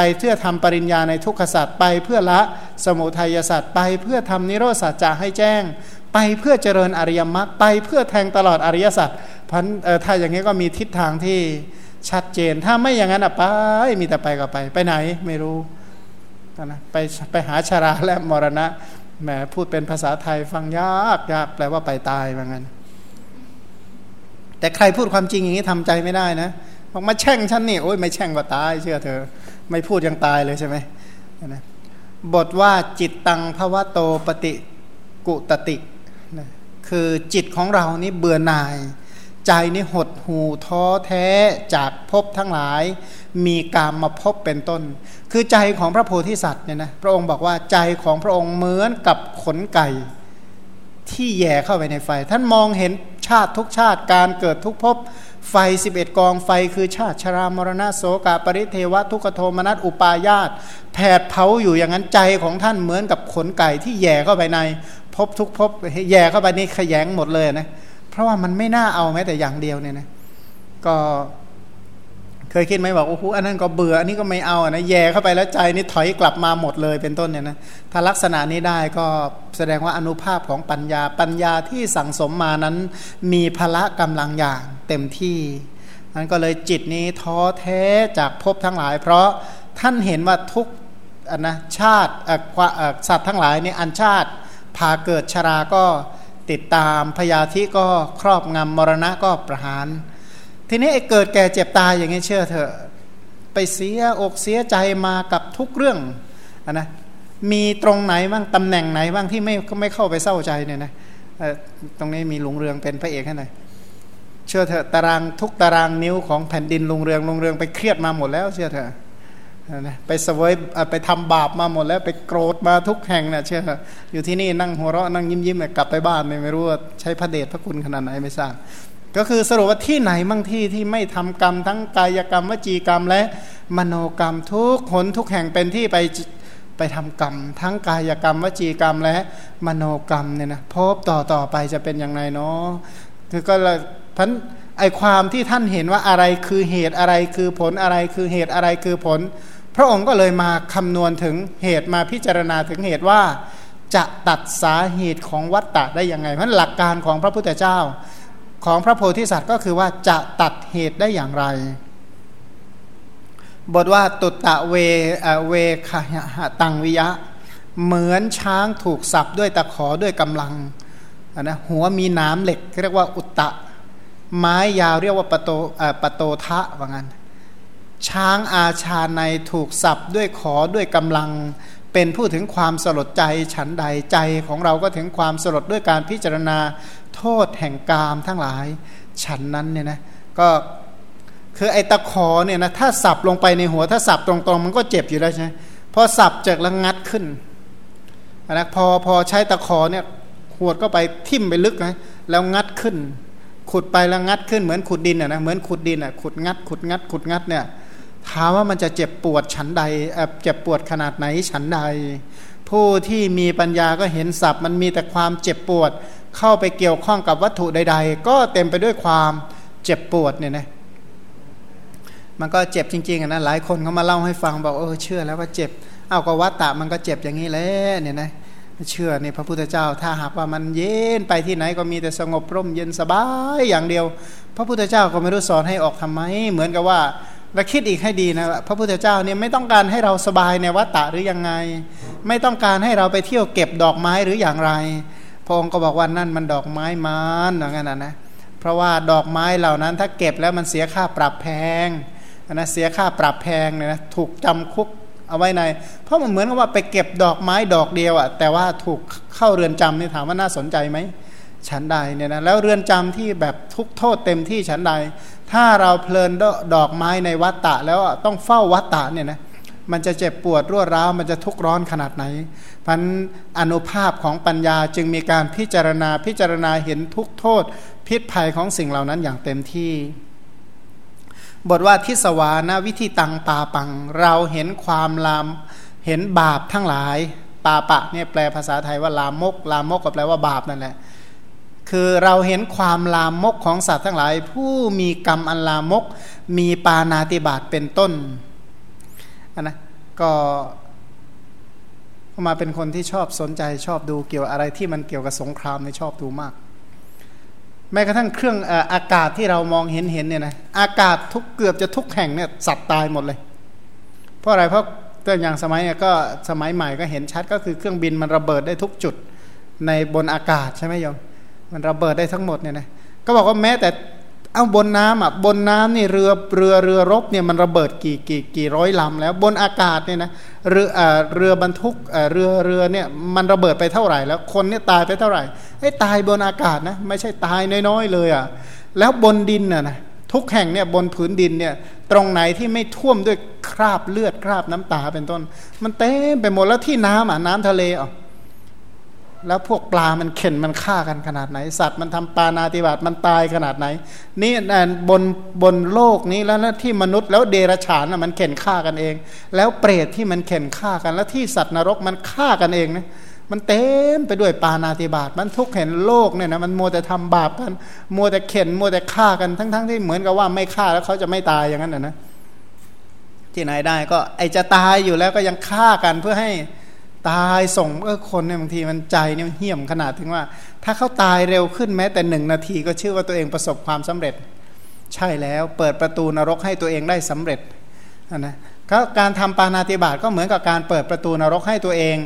ไปเพื่อทำปริญญาในทุกขสัจไปเพื่อละสมุทัยสัจไปเพื่อทำนิโรธสัจจะให้แจ้ง ไปเพื่อเจริญอริยมรรคไปเพื่อแทงตลอดอริยสัจพันถ้าอย่างนี้ก็มีทิศทางที่ชัดเจนถ้าไม่อย่างนั้นอะไปมีแต่ไปก็ไป ไปไหนไม่รู้นะไปไปหาชาราและมรณะแหมพูดเป็นภาษาไทยฟังยากยากแปลว่าไปตายเหมือนกันแต่ใครพูดความจริงอย่างนี้ทำใจไม่ได้นะบอกมาแช่งฉันนี่โอ้ยไม่แช่งก็ตายเชื่อเธอ ไม่พูดยังตายเลยใช่ไหมนะบทว่าจิตตังภวะโตปฏิกุตติคือจิตของเรานี่เบื่อหน่าย ใจนี่หดหูท้อแท้จากภพทั้งหลาย มีกามมาพบเป็นต้น คือใจของพระโพธิสัตว์เนี่ยนะพระองค์บอกว่าใจของพระองค์เหมือนกับขนไก่ที่แย่เข้าไปในไฟ ท่านมองเห็นชาติทุกชาติการเกิดทุกภพ ไฟ 11 กองไฟคือชาติชรามรณะโสกาปริเทวะทุกโทมนัสอุปายาตแผดเผาอยู่อย่างนั้นใจของท่านเหมือนกับขนไก่ที่แย่เข้าไปในพบทุกพบแย่เข้าไปนี่ขยงหมดเลยนะเพราะว่ามันไม่น่าเอาแม้แต่อย่างเดียวเนี่ยนะก็ เคยคิดไหมบอกโอ้โหอันนั้นก็เบื่ออันนี้ก็ไม่เอานะแย่เข้าไปแล้วใจนี่ถอยกลับมาหมดเลยเป็นต้นเนี่ยนะถ้าลักษณะนี้ได้ก็แสดงว่าอนุภาพของปัญญาปัญญาที่สั่งสมมานั้น มีพละกำลังอย่างเต็มที่นั้นก็เลยจิตนี้ท้อแท้จากภพทั้งหลาย เพราะท่านเห็นว่าทุกอันนะชาติสัตว์ทั้งหลายนี่อันชาติพาเกิดชราก็ติดตามพยาธิก็ครอบงำมรณะก็ประหาร ทีนี้ไอ้เกิดแก่เจ็บตายอย่างนี้เชื่อเถอะ ไปเสียอกเสียใจมากับทุกเรื่องอนนะมีตรงไหนบ้างตำแหน่งไหนบ้างที่ไม่ไม่เข้าไปเศร้าใจเนี่ยนะตรงนี้มีลุงเรืองเป็นพระเอกให้หนเชื่อเถอะตารางทุกตารางนิ้วของแผ่นดินลุงเรืองลุงเรืองไปเครียดมาหมดแล้วเชื่อเถอะนะไปสวยไปทำบาปมาหมดแล้วไปโกรธมาทุกแห่งเนี่ยเชื่ออยู่ที่นี่นั่งหัวเราะนั่งยิ้มยิ้มกลับไปบ้านไม่รู้ว่าใช้พระเดชพระคุณขนาดไหนไม่ทราบ ก็คือสรุปว่าที่ไหนบางที่ที่ไม่ทำกรรมทั้งกายกรรมวจีกรรมและมโนกรรมทุกหนทุกแห่งเป็นที่ไปไปทำกรรม ทั้งกายกรรมวจีกรรมและมโนกรรมเนี่ยนะพบต่อต่อไปจะเป็นอย่างไรเนาะคือก็เลยพันไอความที่ท่านเห็นว่าอะไรคือเหตุอะไรคือผลอะไรคือเหตุอะไรคือผล พระองค์ก็เลยมาคำนวณถึงเหตุมาพิจารณาถึงเหตุว่า จะตัดสาเหตุของวัตตะได้ยังไงเพราะหลักการของพระพุทธเจ้า ของพระโพธิสัตว์ก็คือว่าจะตัดเหตุได้อย่างไร บทว่าตุตะเวเวคหตังวิยะ เหมือนช้างถูกสับด้วยตะขอด้วยกำลังนะหัวมีน้ำเหล็กเรียกว่าอุตตะ ไม้ยาวเรียกว่าปโตปโตทะว่างั้นช้างอาชาในถูกสับด้วยขอด้วยกำลัง เป็นผู้ถึงความสลดใจฉันใดใจของเราก็ถึงความสลดด้วยการพิจารณาโทษแห่งกามทั้งหลาย ฉันนั้นเนี่ยนะก็คือไอ้ตะขอเนี่ยนะถ้าสับลงไปในหัวถ้าสับตรงๆ มันก็เจ็บอยู่แล้วใช่ไหมพอสับจากละงัดขึ้นนะพอพอใช้ตะขอเนี่ยหวดก็ไปทิ่มไปลึกนะแล้วงัดขึ้น ขุดไปแล้วงัดขึ้นเหมือนขุดดินอะนะเหมือนขุดดินอะขุดงัดขุดงัดขุดงัดเนี่ย ถามว่ามันจะเจ็บปวดฉันใดเจ็บปวดขนาดไหนฉันใด ผู้ที่มีปัญญาก็เห็นสับมันมีแต่ความเจ็บปวด เข้าไปเกี่ยวข้องกับวัตถุใด ๆ ก็เต็มไปด้วยความเจ็บปวดเนี่ยนะมันก็เจ็บจริงๆนะหลายคนเขามาเล่าให้ฟังบอกเออเชื่อแล้วว่าเจ็บเอาก็วัตตะมันก็เจ็บอย่างนี้แหละเนี่ยนะเชื่อเนี่ยพระพุทธเจ้าถ้าหากว่ามันเย็นไปที่ไหนก็มีแต่สงบร่มเย็นสบายอย่างเดียว พระพุทธเจ้าก็ไม่รู้สอนให้ออกทำไม เหมือนกับว่า เราคิดอีกให้ดีนะพระพุทธเจ้าเนี่ยไม่ต้องการให้เราสบายในวัฏฏะหรือยังไง ไม่ต้องการให้เราไปเที่ยวเก็บดอกไม้หรืออย่างไร พระองค์ก็บอกว่านั่นมันดอกไม้มานอย่างนั้นนะเพราะว่าดอกไม้เหล่านั้นถ้าเก็บแล้วมันเสียค่าปรับแพงนะเสียค่าปรับแพงเนี่ยนะถูกจำคุกเอาไว้ใน เพราะมันเหมือนกับว่าไปเก็บดอกไม้ดอกเดียวอะ่ะแต่ว่าถูกเข้าเรือนจำนี่ถามว่าน่าสนใจไหมฉันใดเนี่ยนะแล้วเรือนจำที่แบบทุกโทษเต็มที่ฉันใด ถ้าเราเพลินดอกไม้ในวัตตะแล้วต้องเฝ้าวัตตะเนี่ยนะมันจะเจ็บปวดรวดร้าวมันจะทุกข์ร้อนขนาดไหนพันอนุภาพของปัญญาจึงมีการพิจารณาพิจารณาเห็นทุกโทษ พิษภัยของสิ่งเหล่านั้นอย่างเต็มที่ บทว่าทิสวานะวิธีตังปาปัง เราเห็นความลามเห็นบาปทั้งหลาย ปาปะเนี่ยแปลภาษาไทยว่าลามก ลามกก็แปลว่าบาปนั่นแหละ คือเราเห็นความลามกของสัตว์ทั้งหลาย ผู้มีกรรมอันลามก มีปานาติบาตเป็นต้นนนะก็มาเป็นคนที่ชอบสนใจชอบดูเกี่ยวอะไรที่มันเกี่ยวกับสงครามในชอบดูมาก แม้กระทั่งเครื่องอากาศที่เรามองเห็นเห็นเนี่ยนะอากาศทุกเกือบจะทุกแห่งเนี่ยสัตว์ตายหมดเลย เพราะอะไรเพราะตัวอย่างสมัยก็สมัยใหม่ก็เห็นชัดก็คือเครื่องบินมันระเบิดได้ทุกจุดในบนอากาศใช่ไหมโยม มันระเบิดได้ทั้งหมดเนี่ยนะก็บอกว่าแม้แต่เอาบนน้ำอะบนน้ำนี่เรือเรือเรือรบเนี่ยมันระเบิดกี่กี่กี่ร้อยลำแล้วบนอากาศเนี่ยนะเรือเอ่อเรือบรรทุกเอ่อเรือเรือเนี่ยมันระเบิดไปเท่าไหร่ แล้วคนเนี่ยตายไปเท่าไหร่ไอ้ตายบนอากาศนะไม่ใช่ตายน้อยๆเลยอะแล้วบนดินน่ะนะทุกแห่งเนี่ยบนผืนดินเนี่ยตรงไหนที่ไม่ท่วมด้วยคราบเลือดคราบน้ำตาเป็นต้น มันเต็มไปหมดแล้วที่น้ำอะน้ำทะเลอะ แล้วพวกปลามันเข็นมันฆ่ากันขนาดไหน สัตว์มันทำปานาติบาตมันตายขนาดไหน นี่บนบนโลกนี้แล้วที่มนุษย์แล้วเดรัจฉานมันเข็นฆ่ากันเอง แล้วเปรตที่มันเข็นฆ่ากัน แล้วที่สัตว์นรกมันฆ่ากันเองนะมันเต็มไปด้วยปานาติบาตมันทุกเห็นโลกเนี่ยนะมันมัวแต่ทำบาปกันมัวแต่เข็นมัวแต่ฆ่ากันทั้งๆทที่เหมือนกับว่าไม่ฆ่าแล้วเขาจะไม่ตายอย่างนั้นนะที่ไหนได้ก็ไอจะตายอยู่แล้วก็ยังฆ่ากันเพื่อให้ ตายส่งเออคนเนี่ยบางทีมันใจเนี่ยมันเหี้ยมขนาดถึงว่า ถ้าเขาตายเร็วขึ้นแม้แต่หนึ่งนาทีก็ชื่อว่าตัวเองประสบความสำเร็จ ใช่แล้วเปิดประตูนรกให้ตัวเองได้สำเร็จนะก็การทำปานาติบาตก็เหมือนกับการเปิดประตูนรกให้ตัวเอง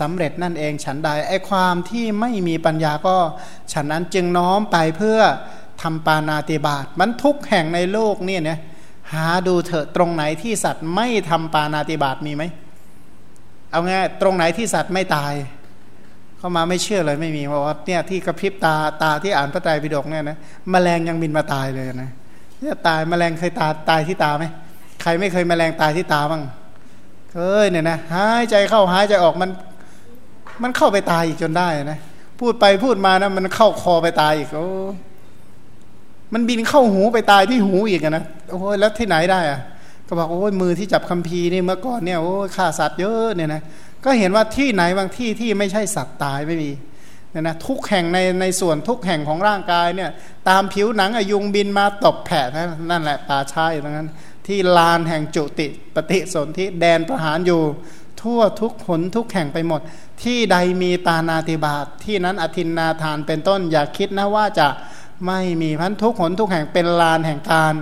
สำเร็จนั่นเองฉันใดไอความที่ไม่มีปัญญาก็ฉันนั้นจึงน้อมไปเพื่อทำปานาติบาตมันทุกแห่งในโลกเนี่เนี่ยหาดูเถอะตรงไหนที่สัตว์ไม่ทำปานาติบาตมีไหม เอาง่ายตรงไหนที่สัตว์ไม่ตาย เข้ามาไม่เชื่อเลยไม่มีเพราะว่าเนี่ยที่กระพริบตาตาที่อ่านพระไตรปิฎกเนี่ยนะมแมลงยังบินมาตายเลยนะเนี่ยตายมแมลงเคยตาตายที่ตาไหมใครไม่เคยมแมลงตายที่ตาบ้างเคยเนี่ยนะหายใจเข้าหายใจออกมันมันเข้าไปตายอีกจนได้นะพูดไปพูดมานะมันเข้าคอไปตายอีกโอ้มันบินเข้าหูไปตายที่หูอีกนะโอ้แล้วที่ไหนได้อะ ก็บอกโอ้ยมือที่จับคัมภีร์นี่เมื่อก่อนเนี่ยโอ้ยฆ่าสัตว์เยอะเนี่ยนะก็เห็นว่าที่ไหนบางที่ที่ไม่ใช่สัตว์ตายไม่มีเนี่ยนะทุกแห่งในในส่วนทุกแห่งของร่างกายเนี่ยตามผิวหนังอายุงบินมาตบแผลนั่นแหละป่าชายตรงนั้น ที่ลานแห่งจุติปฏิสนธิแดนประหารอยู่ ทั่วทุกหนทุกแห่งไปหมด ที่ใดมีตานาติบาตที่นั้นอธินนาทานเป็นต้นอย่าคิดนะว่าจะไม่มีพันทุกหนทุกแห่งเป็นลานแห่งการ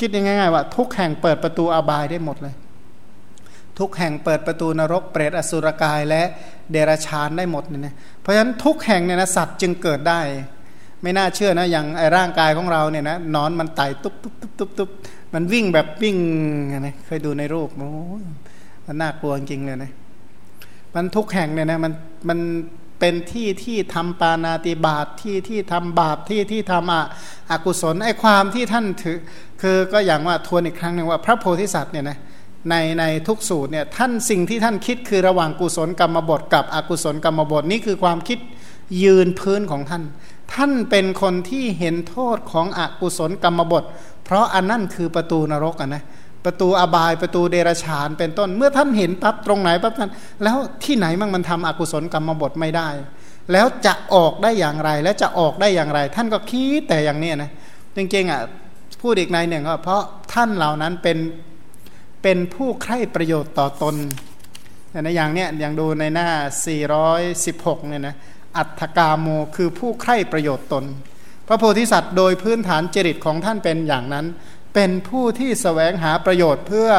คิดง่ายๆว่า ทุกแห่งเปิดประตูอบายได้หมดเลย ทุกแห่งเปิดประตูนรกเปรตอสุรกายและเดรัจฉานได้หมดเนี่ยเพราะฉะนั้นทุกแห่งเนี่ยนะสัตว์จึงเกิดได้ ไม่น่าเชื่อนะอย่างไอร่างกายของเราเนี่ยนะนอนมันไต่ตุ๊บตุ๊บตุ๊บตุ๊บตุ๊บมันวิ่งแบบวิ่งนะเคยดูในรูปโอ้มันน่ากลัวจริงเลยนะมันทุกแห่งเนี่ยนะมันมัน เป็นที่ที่ทำปานาติบาตที่ที่ทำบาปที่ที่ทำอากุศลไอความที่ท่านถือคือก็อย่างว่าทวนอีกครั้งหนึ่งว่าพระโพธิสัตว์เนี่ยนะในในทุกสูตรเนี่ยท่านสิ่งที่ท่านคิดคือระหว่างกุศลกรรมบทกับอกุศลกรรมบทนี่คือความคิดยืนพื้นของท่าน ท่านเป็นคนที่เห็นโทษของอกุศลกรรมบท เพราะอันนั่นคือประตูนรกอะนะ ประตูอบายประตูเดรฉานเป็นต้น เมื่อท่านเห็นปั๊บตรงไหนปั๊บนั้นแล้วที่ไหนมั่งมันทำอกุศลกรรมบทไม่ได้ แล้วจะออกได้อย่างไร และจะออกได้อย่างไร ท่านก็คิดแต่อย่างนี้นะจริงๆอะพูดอีกในหนึ่งก็เพราะท่านเหล่านั้นเป็นเป็นผู้ใคร่ประโยชน์ต่อตนแต่ในอย่างเนี้ยอย่างดูในหน้า 416เนี่ยนะอัตถกาโมคือผู้ใคร่ประโยชน์ตน พระโพธิสัตว์โดยพื้นฐานจริตของท่านเป็นอย่างนั้น เป็นผู้ที่สแสวงหาประโยชน์เพื่อ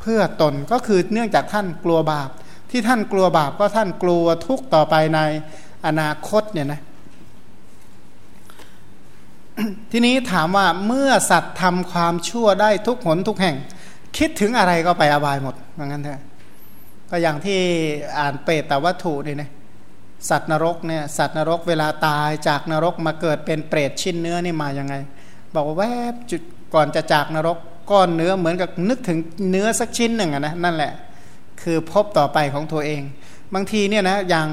เพื่อตนก็คือเนื่องจากท่านกลัวบาป ที่ท่านกลัวบาปก็ท่านกลัวทุกต่อไปในอนาคตเนี่ยนะทีนี้ถามว่าเมื่อสัตว์ทำความชั่วได้ทุกหนทุกแห่ง คิดถึงอะไรก็ไปอบายหมดเหมือนกันเถอะก็อย่างที่อ่านเปรตแต่วัตถุนี่นะสัตว์นรกเนี่ยสัตว์นรกเวลาตายจากนรกมาเกิดเป็นเปรตชิ้นเนื้อนี่มาอยังไง บอกว่าแวบจุด ก่อนจะจากนรกก้อนเนื้อเหมือนกับนึกถึงเนื้อสักชิ้นหนึ่งนะนั่นแหละ คือพบต่อไปของตัวเอง บางทีเนี่ยนะอย่าง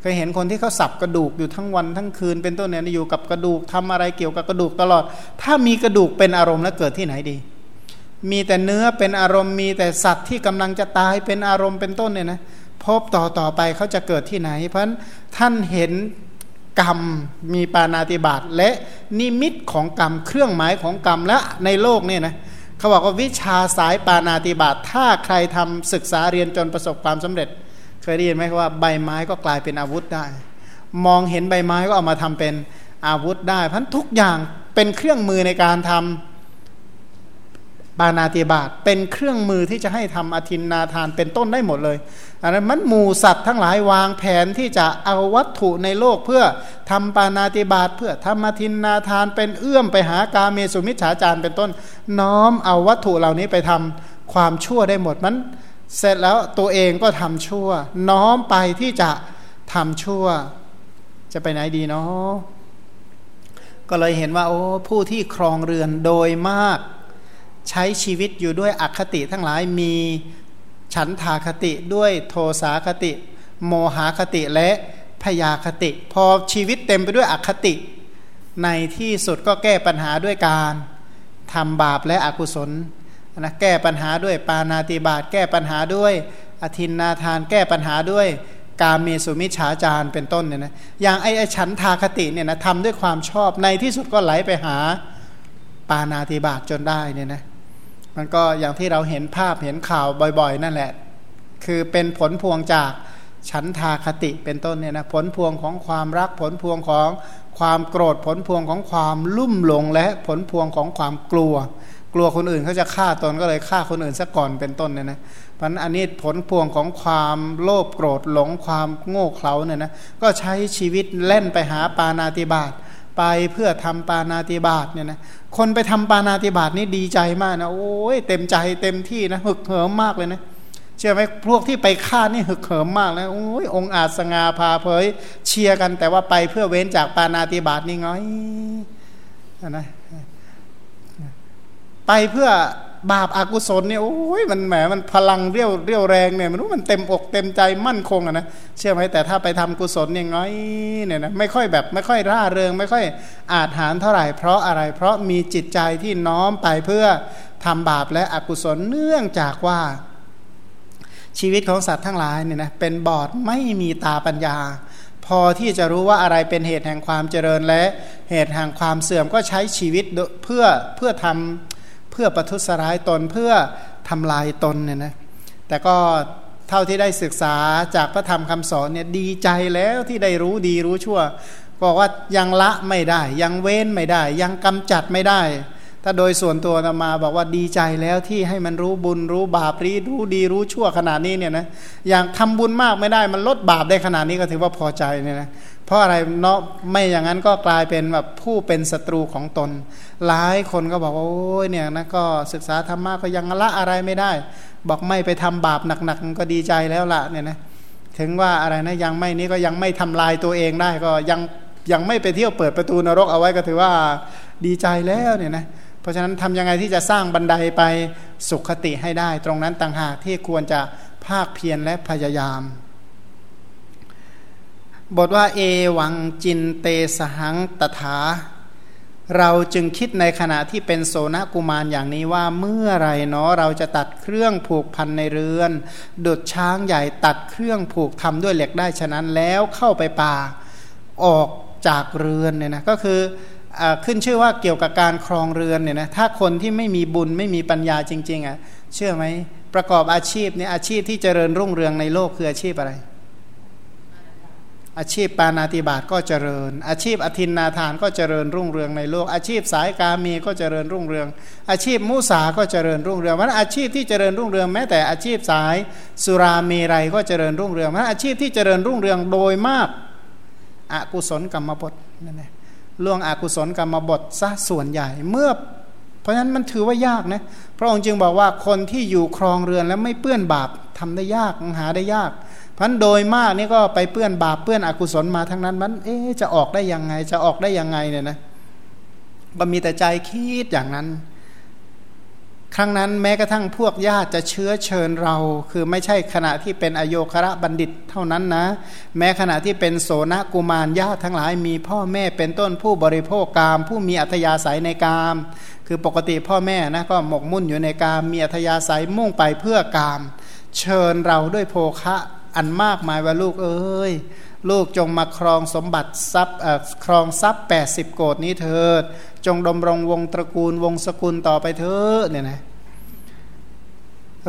เคยเห็นคนที่เขาสับกระดูกอยู่ทั้งวันทั้งคืนเป็นต้นเนี่ยอยู่กับกระดูกทำอะไรเกี่ยวกับกระดูกตลอด ถ้ามีกระดูกเป็นอารมณ์แล้วเกิดที่ไหนดี มีแต่เนื้อเป็นอารมณ์ มีแต่สัตว์ที่กำลังจะตายเป็นอารมณ์เป็นต้นเนี่ยนะพบต่อต่อไปเขาจะเกิดที่ไหน เพราะท่านเห็น กรรมมีปานาติบาตและนิมิตของกรรมเครื่องหมายของกรรมและในโลกเนี่ยนะเขาบอกว่าวิชาสายปานาติบาตถ้าใครทำศึกษาเรียนจนประสบความสำเร็จ เคยได้ยินไหมว่าใบไม้ก็กลายเป็นอาวุธได้ มองเห็นใบไม้ก็เอามาทำเป็นอาวุธได้พันทุกอย่างเป็นเครื่องมือในการทำปานาติบาตเป็นเครื่องมือที่จะให้ทำอธินนาทานเป็นต้นได้หมดเลย อันนั้นมันหมู่สัตว์ทั้งหลายวางแผนที่จะเอาวัตถุในโลกเพื่อทำปานาติบาตเพื่อทำอธินนาทานเป็นเอื้อมไปหากาเมสุมิจฉาจารเป็นต้น น้อมเอาวัตถุเหล่านี้ไปทำความชั่วได้หมดมัน เสร็จแล้วตัวเองก็ทำชั่ว น้อมไปที่จะทำชั่ว จะไปไหนดีเนาะก็เลยเห็นว่าโอ้ผู้ที่ครองเรือนโดยมาก ใช้ชีวิตอยู่ด้วยอคติทั้งหลายมี ฉันทาคติด้วยโทสาคติ โมหาคติและพยาคติ พอชีวิตเต็มไปด้วยอคติ ในที่สุดก็แก้ปัญหาด้วยการทำบาปและอกุศลนะแก้ปัญหาด้วยปานาติบาตแก้ปัญหาด้วยอธินนาทาน แก้ปัญหาด้วยกาเมสุมิชฌาจารเป็นต้นเนี่ยนะอย่างไอ้ฉันทาคติเนี่ยนะทำด้วยความชอบในที่สุดก็ไหลไปหาปานาติบาตจนได้เนี่ยนะ มันก็อย่างที่เราเห็นภาพเห็นข่าวบ่อย ๆ นั่นแหละ คือเป็นผลพวงจากฉันทาคติเป็นต้นเนี่ยนะผลพวงของความรักผลพวงของความโกรธผลพวงของความลุ่มหลงและผลพวงของความกลัว กลัวคนอื่นเขาจะฆ่าตนก็เลยฆ่าคนอื่นซะก่อนเป็นต้นเนี่ยนะเพราะอันนี้ผลพวงของความโลภโกรธหลงความโง่เขลาเนี่ยนะก็ใช้ชีวิตเล่นไปหาปานาติบาต ไปเพื่อทำปานาติบาตเนี่ยนะคนไปทำปานาติบาตนี่ดีใจมากนะโอ้ยเต็มใจเต็มที่นะหึกเหิมมากเลยนะเชื่อไหมพวกที่ไปฆ่านี่หึกเหิมมากเลยโอ้ยองอาจสงาพาเผยเชียร์กัน แต่ว่าไปเพื่อเว้นจากปานาติบาตนี่ไงนะไปเพื่อ บาปอากุศลเนี่ยโอ้ยมันแหมมันพลังเรียวเรียวแรงเนี่ยมันรู้มันเต็มอกเต็มใจมั่นคงอะนะเชื่อไหมแต่ถ้าไปทำกุศลอย่างน้อยเนี่ยนะไม่ค่อยแบบไม่ค่อยร่าเริง ไม่ค่อยอาจหารเท่าไหร่เพราะอะไร เพราะมีจิตใจที่น้อมไปเพื่อทำบาปและอกุศลเนื่องจากว่า ชีวิตของสัตว์ทั้งหลายเนี่ยนะเป็นบอดไม่มีตาปัญญา พอที่จะรู้ว่าอะไรเป็นเหตุแห่งความเจริญและเหตุแห่งความเสื่อมก็ใช้ชีวิตเพื่อเพื่อทำ พื่อประทุษร้ายตนเพื่อทำลายตนเนี่ยนะแต่ก็เท่าที่ได้ศึกษาจากพระธรรมคำสอนเนี่ยดีใจแล้วที่ได้รู้ดีรู้ชั่วบอกว่ายังละไม่ได้ ยังเว้นไม่ได้ ยังกำจัดไม่ได้ ถ้าโดยส่วนตัวมาบอกว่าดีใจแล้วที่ให้มันรู้บุญรู้บาปรีรู้ดีรู้ชั่วขนาดนี้เนี่ยนะอย่างทำบุญมากไม่ได้มันลดบาปได้ขนาดนี้ก็ถือว่าพอใจเนี่ยนะ เพราะอะไรเนาะไม่อย่างนั้นก็กลายเป็นแบบผู้เป็นศัตรูของตน หลายคนก็บอกว่าโอ้ยเนี่ยนะก็ศึกษาธรรมะก็ยังละอะไรไม่ได้ บอกไม่ไปทำบาปหนักๆก็ดีใจแล้วละเนี่ยนะถึงว่าอะไรนะยังไม่นี้ก็ยังไม่ทำลายตัวเองได้ก็ยังยังไม่ไปเที่ยวเปิดประตูนรกเอาไว้ก็ถือว่าดีใจแล้วเนี่ยนะเพราะฉะนั้นทำยังไงที่จะสร้างบันไดไปสุขคติให้ได้ ตรงนั้นต่างหากที่ควรจะภาคเพียรและพยายาม บทว่าเอวังจินเตสหังตถา เราจึงคิดในขณะที่เป็นโสนกุมารอย่างนี้ว่าเมื่อไรเนาะเราจะตัดเครื่องผูกพันในเรือนดุดช้างใหญ่ตัดเครื่องผูกทำด้วยเหล็กได้ฉะนั้นแล้วเข้าไปป่าออกจากเรือนเนี่ยนะก็คือขึ้นชื่อว่าเกี่ยวกับการครองเรือนเนี่ยนะถ้าคนที่ไม่มีบุญไม่มีปัญญาจริง ๆอะเชื่อไหมประกอบอาชีพเนี่ยอาชีพที่เจริญรุ่งเรืองในโลกคืออาชีพอะไร อาชีพปานาติบาตก็เจริญ อาชีพอธินนาทานก็เจริญรุ่งเรืองในโลก อาชีพสายกามีก็เจริญรุ่งเรือง อาชีพมุสาก็เจริญรุ่งเรืองมันอาชีพที่เจริญรุ่งเรืองแม้แต่อาชีพสายสุรามรัยก็เจริญรุ่งเรืองมันอาชีพที่เจริญรุ่งเรืองโดยมากอกุศลกรรมบทนั่นเองล่วงอกุศลกรรมบทซะส่วนใหญ่เมื่อ เพราะฉะนั้นมันถือว่ายากนะพระองค์จึงบอกว่าคนที่อยู่ครองเรือนแล้วไม่เปื้อนบาปทำได้ยากหาได้ยาก พันโดยมากนี่ก็ไปเปื้อนบาปเปื้อนอกุศลมาทั้งนั้นมันเอ๊จะออกได้ยังไง จะออกได้ยังไงเนี่ยนะก็มีแต่ใจคิดอย่างนั้น ครั้งนั้นแม้กระทั่งพวกญาติจะเชื้อเชิญเรา คือไม่ใช่ขณะที่เป็นอโยคระบัณฑิตเท่านั้นนะ แม้ขณะที่เป็นโสนกุมารญาติทั้งหลายมีพ่อแม่เป็นต้นผู้บริโภคกาม ผู้มีอัธยาศัยในกาม คือปกติพ่อแม่นะก็หมกมุ่นอยู่ในกาม มีอัธยาศัยมุ่งไปเพื่อกาม เชิญเราด้วยโภคะ อันมากมายว่าลูกเอ้ยลูกจงมาครองสมบัติทรัพย์ครองทรัพย์ 80 โกดนี้เถิด จงดมรงวงตระกูลวงสกุลต่อไปเถอะเนี่ยนะ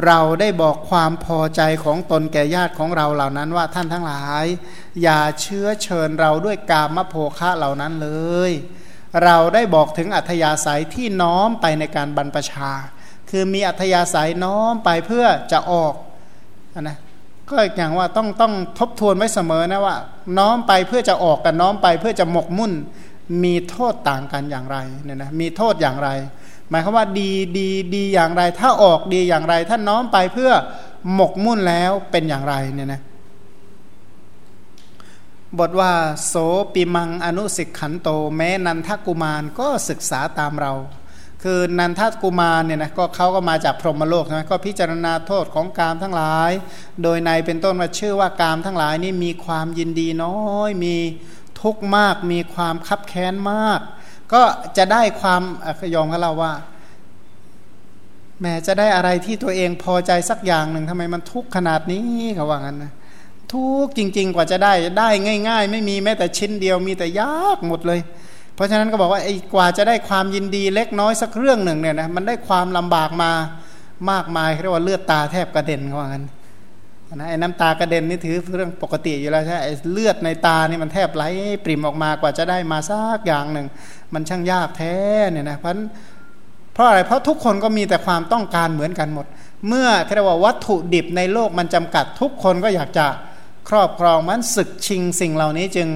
เราได้บอกความพอใจของตนแก่ญาติของเราเหล่านั้นว่าท่านทั้งหลาย อย่าเชื้อเชิญเราด้วยกามโภคะเหล่านั้นเลย เราได้บอกถึงอัธยาศัยที่น้อมไปในการบรรพชา คือมีอัธยาศัยน้อมไปเพื่อจะออกนะ ก็อย่างว่าต้องต้องทบทวนไว้เสมอนะว่า น้อมไปเพื่อจะออกกับน้อมไปเพื่อจะหมกมุ่น มีโทษต่างกันอย่างไรเนี่ยนะมีโทษอย่างไร หมายความว่าดีดีดีอย่างไร ถ้าออกดีอย่างไร ถ้าน้อมไปเพื่อหมกมุ่นแล้วเป็นอย่างไรเนี่ยนะบทว่าโสปิมังอนุสิกขันโต แม้นันทกุมารก็ศึกษาตามเรา คือนันทกุมารเนี่ยนะก็เขาก็มาจากพรหมโลกนะก็พิจารณาโทษของกามทั้งหลาย โดยในเป็นต้นว่าชื่อว่ากามทั้งหลายนี่มีความยินดีน้อย มีทุกข์มาก มีความคับแค้นมาก ก็จะได้ความยอมกับเราว่าแม้จะได้อะไรที่ตัวเองพอใจสักอย่างหนึ่งทำไมมันทุกข์ขนาดนี้เขาว่างั้นนะทุกข์จริง ๆ กว่าจะได้ได้ง่าย ๆ ไม่มีแม้แต่ชิ้นเดียวมีแต่ยากหมดเลย เพราะฉะนั้นก็บอกว่าไอ้กว่าจะได้ความยินดีเล็กน้อยสักเรื่องหนึ่งเนี่ยนะมันได้ความลำบากมามากมายเรียกว่าเลือดตาแทบกระเด็นเขาว่างั้นนะไอ้น้ำตากระเด็นนี่ถือเรื่องปกติอยู่แล้วใช่ไอ้เลือดในตานี่มันแทบไหลปริ่มออกมากว่าจะได้มาสักอย่างหนึ่ง มันช่างยากแท้เนี่ยนะเพราะเพราะอะไรเพราะทุกคนก็มีแต่ความต้องการเหมือนกันหมด เมื่อเรียกว่าวัตถุดิบในโลกมันจำกัด ทุกคนก็อยากจะครอบครองมันศึกชิงสิ่งเหล่านี้จึง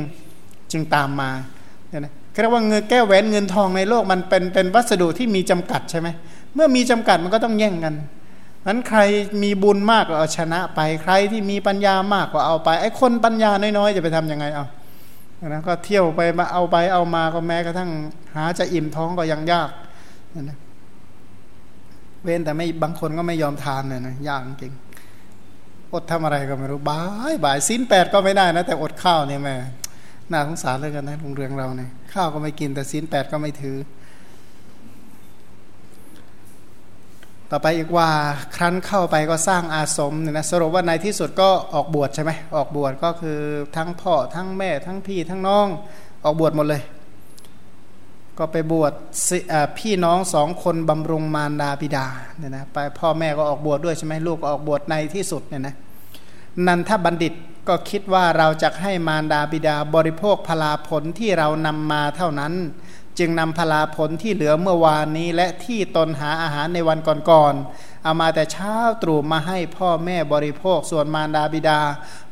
จึงตามมา เรียกว่าเงินแก้วแหวนเงินทองในโลกมันเป็นเป็นวัสดุที่มีจำกัดใช่ไหมเมื่อมีจำกัดมันก็ต้องแย่งกันนั้นใครมีบุญมากก็เอาชนะไปใครที่มีปัญญามากก็เอาไปไอ้คนปัญญาน้อยๆจะไปทํำยังไงเอานะก็เที่ยวไปมาเอาไปเอามาก็แม้กระทั่งหาจะอิ่มท้องก็ยังยากนะเว้นแต่ไม่บางคนก็ไม่ยอมทานเลยนะยากจริงอดทำอะไรก็ไม่รู้บายบายสิ้นแปดก็ไม่ได้นะแต่อดข้าวเนี่ยแม่ น่าสงสารเลยกันนะโรงเรียนเราเนี่ยข้าวก็ไม่กินแต่ศีลแปดก็ไม่ถือ ต่อไปอีกว่าครั้นเข้าไปก็สร้างอาสมเนี่ยนะสรุปว่าในที่สุดก็ออกบวชใช่ไหมออกบวชก็คือทั้งพ่อทั้งแม่ทั้งพี่ทั้งน้องออกบวชหมดเลย ก็ไปบวชพี่น้องสองคนบำรุงมารดาบิดาเนี่ยนะไปพ่อแม่ก็ออกบวชดด้วยใช่ไหมลูกก็ออกบวชในที่สุดเนี่ยนะนันทบัณฑิต ก็คิดว่าเราจะให้มารดาบิดาบริโภคพลาผลที่เรานำมาเท่านั้น จึงนำพลาผลที่เหลือเมื่อวานนี้ และที่ตนหาอาหารในวันก่อนๆเอามาแต่เช้าตรู่มาให้พ่อแม่บริโภคส่วนมารดาบิดา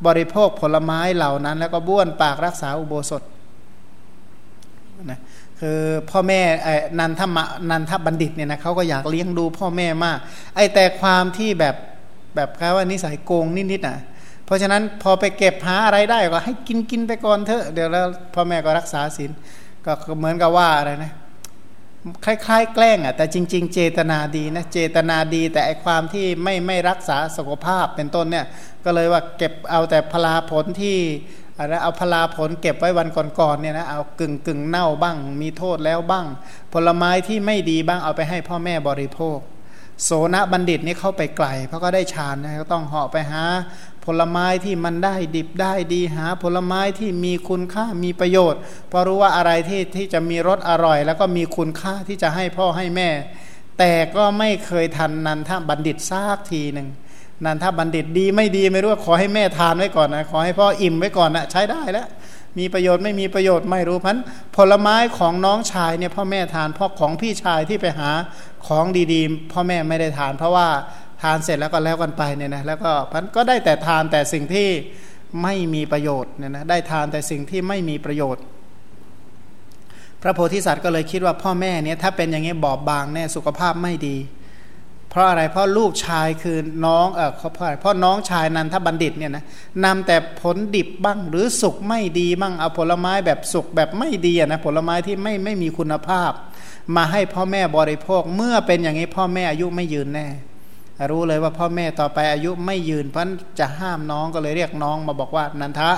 บริโภคผลไม้เหล่านั้น แล้วก็บ้วนปากรักษาอุโบสถนะคือพ่อแม่นันทมนันทบัณฑิตเนี่ยนะเขาก็อยากเลี้ยงดูพ่อแม่มาก ไอแต่ความที่แบบแบบแค่ว่านิสัยโกงนิดๆอะ ราะฉะนั้นพอไปเก็บหาอะไรได้ก็ให้กินกินไปก่อนเถอะเดี๋ยวแล้วพ่อแม่ก็รักษาศีลก็เหมือนกับว่าอะไรนะคล้ายๆ แกล้งอะแต่จริง ๆ เจตนาดีนะเจตนาดีแต่ไอความที่ไม่ไม่รักษาสุขภาพเป็นต้นเนี่ยก็เลยว่าเก็บเอาแต่พลาผลที่อะไรเอาพลาผลเก็บไว้วันก่อนๆเนี่ยนะเอากึ่งกึ่งเน่าบ้าง มีโทษแล้วบ้าง ผลไม้ที่ไม่ดีบ้างเอาไปให้พ่อแม่บริโภค โสนบัณฑิตนี่เข้าไปไกลเพราะก็ได้ฌานนะก็ต้องเหาะไปหา ผลไม้ที่มันได้ดิบได้ดีหา ผลไม้ที่มีคุณค่ามีประโยชน์เพราะรู้ว่าอะไรที่ที่จะมีรสอร่อย แล้วก็มีคุณค่าที่จะให้พ่อให้แม่ แต่ก็ไม่เคยทันนันทบัณฑิตซากทีหนึ่งนันทบัณฑิตดีไม่ดีไม่รู้ขอให้แม่ทานไว้ก่อนนะขอให้พ่ออิ่มไว้ก่อนนะใช้ได้แล้วมีประโยชน์ไม่มีประโยชน์ไม่รู้พันผลไม้ของน้องชายเนี่ยพ่อแม่ทานพ่อของพี่ชายที่ไปหาของดีๆ พ่อแม่ไม่ได้ทาน เพราะว่า ทานเสร็จแล้วก็แล้วกันไปเนี่ยนะแล้วก็พันก็ได้แต่ทานแต่สิ่งที่ไม่มีประโยชน์เนี่ยนะได้ทานแต่สิ่งที่ไม่มีประโยชน์ พระโพธิสัตว์ก็เลยคิดว่าพ่อแม่เนี่ยถ้าเป็นอย่างนี้บอบบางแน่สุขภาพไม่ดี เพราะอะไรเพราะลูกชายคือน้องเออเพราะอะเพราะน้องชายนันทบัณฑิตเนี่ยนะนำแต่ผลดิบบ้างหรือสุกไม่ดีบ้างเอาผลไม้แบบสุกแบบไม่ดีนะผลไม้ที่ไม่ไม่มีคุณภาพ มาให้พ่อแม่บริโภคเมื่อเป็นอย่างนี้พ่อแม่อายุไม่ยืนแน่ รู้เลยว่าพ่อแม่ต่อไปอายุไม่ยืนเพราะจะห้ามน้องก็เลยเรียกน้องมาบอกว่านันทะ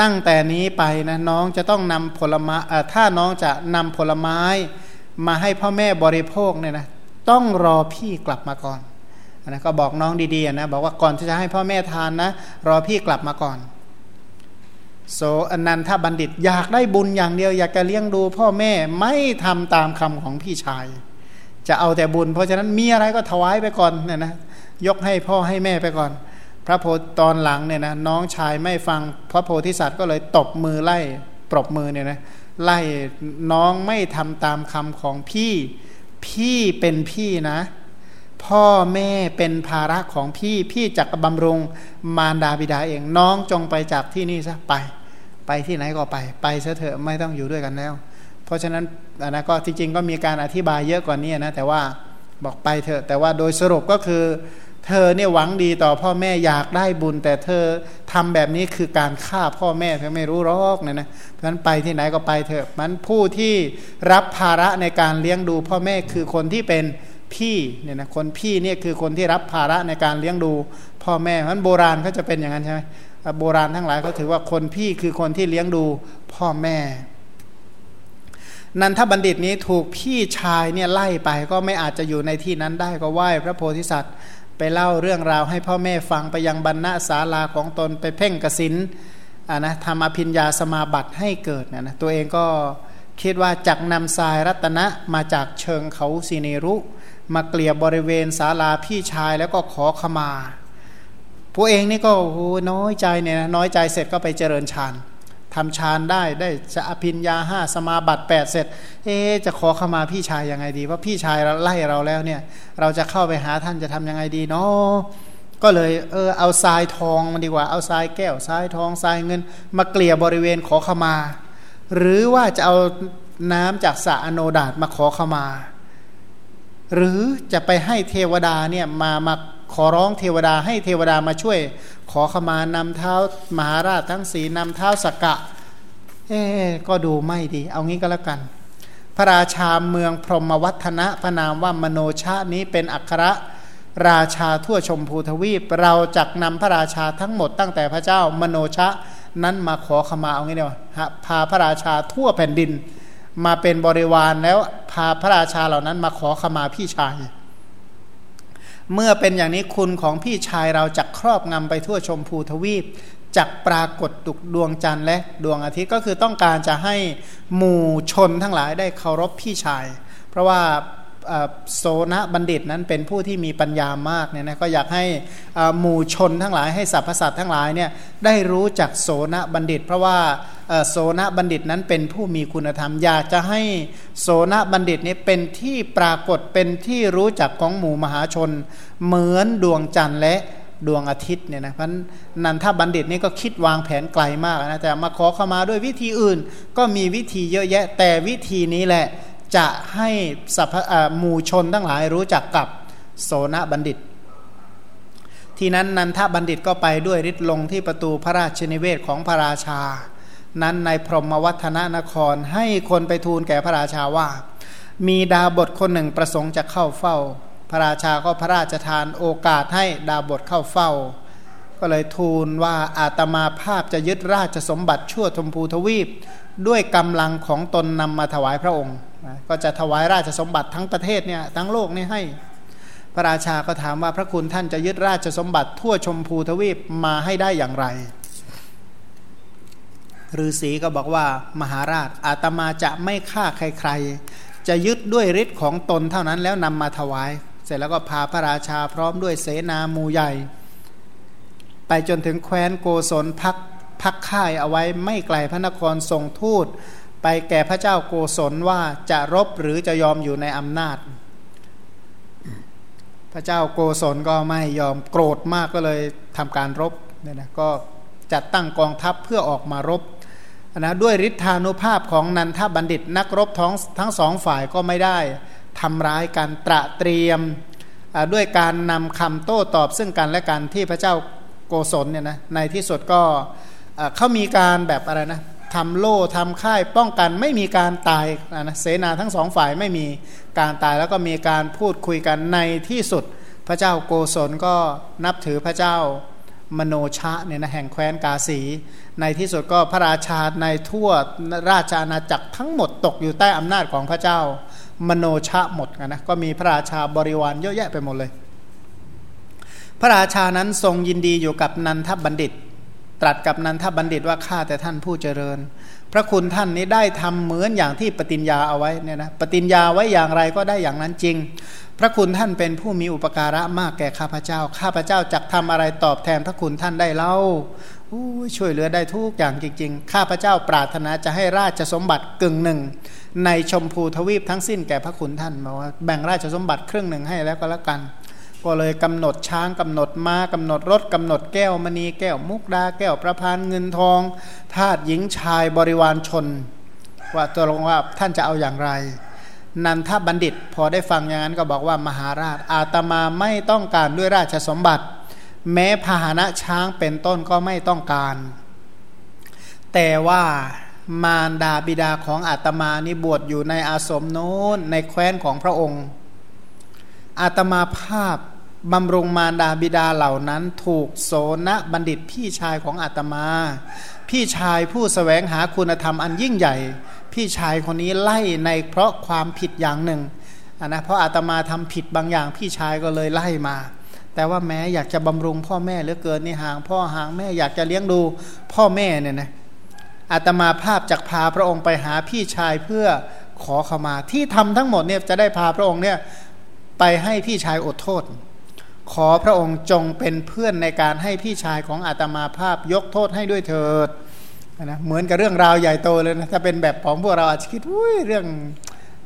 ตั้งแต่นี้ไปนะน้องจะต้องนำผลไม้ถ้าน้องจะนำผลไม้ มาให้พ่อแม่บริโภคเนี่ยนะต้องรอพี่กลับมาก่อนนะก็บอกน้องดีๆนะบอกว่าก่อนที่จะให้พ่อแม่ทานนะรอพี่กลับมาก่อนโสอนันทบัณฑิตอยากได้บุญอย่างเดียว อยากจะเลี้ยงดูพ่อแม่ไม่ทำตามคำของพี่ชาย จะเอาแต่บุญ เพราะฉะนั้นมีอะไรก็ถวายไปก่อนเนี่ยนะยกให้พ่อให้แม่ไปก่อน พระโพตอนหลังเนี่ยนะน้องชายไม่ฟังพระโพธิสัตว์ก็เลยตบมือไล่ปรบมือเนี่ยนะไล่น้องไม่ทำตามคำของพี่ พี่เป็นพี่นะ พ่อแม่เป็นภาระของพี่พี่จักบำรุงมารดาบิดาเองน้องจงไปจากที่นี่ซะไป ไปที่ไหนก็ไป ไปเสเถอะไม่ต้องอยู่ด้วยกันแล้ว เพราะฉะนั้นนะก็ที่จริงก็มีการอธิบายเยอะกว่านี้นะแต่ว่าบอกไปเถอะแต่ว่าโดยสรุปก็คือ เธอเนี่ยหวังดีต่อพ่อแม่อยากได้บุญ แต่เธอทำแบบนี้คือการฆ่าพ่อแม่เธอไม่รู้รอกนี่ยนะเพราะฉะนั้นไปที่ไหนก็ไปเถอะมันผู้ที่รับภาระในการเลี้ยงดูพ่อแม่คือคนที่เป็นพี่เนี่ยนะคนพี่เนี่ยคือคนที่รับภาระในการเลี้ยงดูพ่อแม่เพราะนั้นโบราณเขาจะเป็นอย่างนั้นใช่ไหมโบราณทั้งหลายเขาถือว่าคนพี่คือคนที่เลี้ยงดูพ่อแม่ นันทบัณฑิตนี้ถูกพี่ชายเนี่ยไล่ไปก็ไม่อาจจะอยู่ในที่นั้นได้ก็ไหว้พระโพธิสัตว์ ไปเล่าเรื่องราวให้พ่อแม่ฟังไปยังบรรณาศาลาของตนไปเพ่งกสินอ่านะทำอภิญญาสมาบัติให้เกิดนะนะตัวเองก็คิดว่าจักนำทรายรัตนะมาจากเชิงเขาสีเนรุ มาเกลี่ยบริเวณศาลาพี่ชายแล้วก็ขอขมา ผู้เองนี่ก็โอ้น้อยใจเนี่ยน้อยใจเสร็จก็ไปเจริญฌาน ทำฌานได้ได้จะอภินยาห้าสมาบัติแปดเสร็จ เอ๊จะขอขมาพี่ชายยังไงดีเพราะพี่ชายเราไล่เราแล้วเนี่ย เราจะเข้าไปหาท่านจะทํำยังไงดีเนาะก็เลยเออเอาทรายทองมันดีกว่าเอาทรายแก้วทรายทองทรายเงิน มาเกลี่ยบริเวณขอขมา หรือว่าจะเอาน้ำจากสระอโนดาตมาขอขมา หรือจะไปให้เทวดาเนี่ยมามา ขอร้องเทวดาให้เทวดามาช่วย ขอขมานำเท้ามหาราชทั้งสีนำเท้าสกกะ เอ๊ก็ดูไม่ดี เอางี้ก็แล้วกัน พระราชาเมืองพรหมวัฒนะพระนามว่ามโนชานี้เป็นอัครราชาทั่วชมพูทวีป เราจักนำพระราชาทั้งหมดตั้งแต่พระเจ้ามโนชะนั้นมาขอขมาเอางี้เดียวพาพระราชาทั่วแผ่นดิน มาเป็นบริวารแล้วพาพระราชาเหล่านั้นมาขอขมาพี่ชาย เมื่อเป็นอย่างนี้คุณของพี่ชายเราจะครอบงำไปทั่วชมพูทวีปจักปรากฏตุกดวงจันทร์และดวงอาทิตย์ก็คือต้องการจะให้หมู่ชนทั้งหลายได้เคารพพี่ชาย เพราะว่า โซนบัณฑิตนั้นเป็นผู้ที่มีปัญญามากเนี่ยนะก็อยากให้หมู่ชนทั้งหลายให้สรรพสัตว์ทั้งหลายเนี่ยได้รู้จักโสนบัณฑิต เพราะว่าโสนบัณฑิตนั้นเป็นผู้มีคุณธรรม อยากจะให้โสนบัณฑิตนี้เป็นที่ปรากฏเป็นที่รู้จักของหมู่มหาชน เหมือนดวงจันทร์และดวงอาทิตย์เนี่ยนะเพราะนันทบัณฑิตนี่ก็คิดวางแผนไกลมากนะแต่มาขอเข้ามาด้วยวิธีอื่น ก็มีวิธีเยอะแยะแต่วิธีนี้แหละ จะให้สัพหมู่ชนทั้งหลายรู้จักกับโสนบัณฑิต ที่นั้นนันทบัณฑิตก็ไปด้วยฤทธิ์ลงที่ประตูพระราชนิเวศของพระราชา นั้นในพรหมวัฒนนครให้คนไปทูลแก่พระราชาว่า มีดาบทคนหนึ่งประสงค์จะเข้าเฝ้า พระราชาก็พระราชทานโอกาสให้ดาบทเข้าเฝ้า ก็เลยทูลว่าอาตมาภาพจะยึดราชสมบัติชั่วทมพูทวีป ด้วยกำลังของตนนำมาถวายพระองค์ ก็จะถวายราชสมบัติทั้งประเทศเนี่ยทั้งโลกนี่ให้ พระราชาก็ถามว่าพระคุณท่านจะยึดราชสมบัติทั่วชมพูทวีปมาให้ได้อย่างไรฤาษีก็บอกว่ามหาราชอาตมาจะไม่ฆ่าใครๆ จะยึดด้วยฤทธิ์ของตนเท่านั้นแล้วนำมาถวาย เสร็จแล้วก็พาพระราชาพร้อมด้วยเสนามูใหญ่ ไปจนถึงแคว้นโกศลพักพักค่ายเอาไว้ไม่ไกลพระนครทรงทูต ไปแก่พระเจ้าโกศลว่าจะรบหรือจะยอมอยู่ในอำนาจ พระเจ้าโกศลก็ไม่ยอมโกรธมากก็เลยทำการรบเนี่ยนะก็จัดตั้งกองทัพเพื่อออกมารบนะด้วยฤทธานุภาพของนันทบัณฑิตนักรบท้องทั้งสองฝ่ายก็ไม่ได้ทำร้ายการตระเตรียมด้วยการนำคำโต้ตอบซึ่งกันและกันที่พระเจ้าโกศลเนี่ยนะในที่สุดก็เขามีการแบบอะไรนะ ทำโล่ทำค่ายป้องกันไม่มีการตายนะเสนาทั้งสองฝ่ายไม่มีการตายแล้วก็มีการพูดคุยกันในที่สุด พระเจ้าโกศลก็นับถือพระเจ้ามโนชะเนี่ยนะแห่งแคว้นกาสี ในที่สุดก็พระราชาในทั่วราชอาณาจักรทั้งหมดตกอยู่ใต้อำนาจของพระเจ้ามโนชะหมดนะก็มีพระราชาบริวารเยอะแยะไปหมดเลย พระราชานั้นทรงยินดีอยู่กับนันทบัณฑิต ตรัสกับนันทบัณฑิตว่าข้าแต่ท่านผู้เจริญ พระคุณท่านนี้ได้ทำเหมือนอย่างที่ปฏิญญาเอาไว้เนี่ยนะปฏิญญาไว้อย่างไรก็ได้อย่างนั้นจริง พระคุณท่านเป็นผู้มีอุปการะมากแก่ข้าพเจ้า ข้าพเจ้าจะทำอะไรตอบแทนพระคุณท่านได้เล่าช่วยเหลือได้ทุกอย่างจริง ๆ ข้าพเจ้าปรารถนาจะให้ราชสมบัติกึ่งหนึ่ง ในชมพูทวีปทั้งสิ้นแก่พระคุณท่านมาว่าแบ่งราชสมบัติครึ่งหนึ่งให้แล้วก็แล้วกัน ก็เลยกำหนดช้างกำหนดม้ากำหนดรถกำหนดแก้วมณีแก้วมุกดาแก้วประพานเงินทองทาสหญิงชายบริวารชน ว่าตัวลงว่าท่านจะเอาอย่างไร นันทบัณฑิตพอได้ฟังอย่างนั้นก็บอกว่ามหาราชอาตมาไม่ต้องการด้วยราชสมบัติ แม้พาหนะช้างเป็นต้นก็ไม่ต้องการ แต่ว่ามารดาบิดาของอาตมานี่บวชอยู่ในอาสมโน้นในแคว้นของพระองค์ อาตมาภาพบำรุงมารดาบิดาเหล่านั้น ถูกโสนบัณฑิตพี่ชายของอาตมา พี่ชายผู้สแสวงหาคุณธรรมอันยิ่งใหญ่ พี่ชายคนนี้ไล่ในเพราะความผิดอย่างหนึ่งนะเพราะอาตมาทำผิดบางอย่างพี่ชายก็เลยไล่มา แต่ว่าแม้อยากจะบำรุงพ่อแม่เหลือเกินนี่ห่าง พ่อห่างแม่อยากจะเลี้ยงดูพ่อแม่เนี่ยนะอาตมาภาพจากพาพระองค์ไปหาพี่ชายเพื่อขอขมาที่ทำทั้งหมดเนี่ยจะได้พาพระองค์เนี่ย ไปให้พี่ชายอดโทษ ขอพระองค์จงเป็นเพื่อนในการให้พี่ชายของอาตมาภาพยกโทษให้ด้วยเถิดนะเหมือนกับเรื่องราวใหญ่โตเลยนะถ้าเป็นแบบของพวกเราอาจจะคิดอุ้ยเรื่อง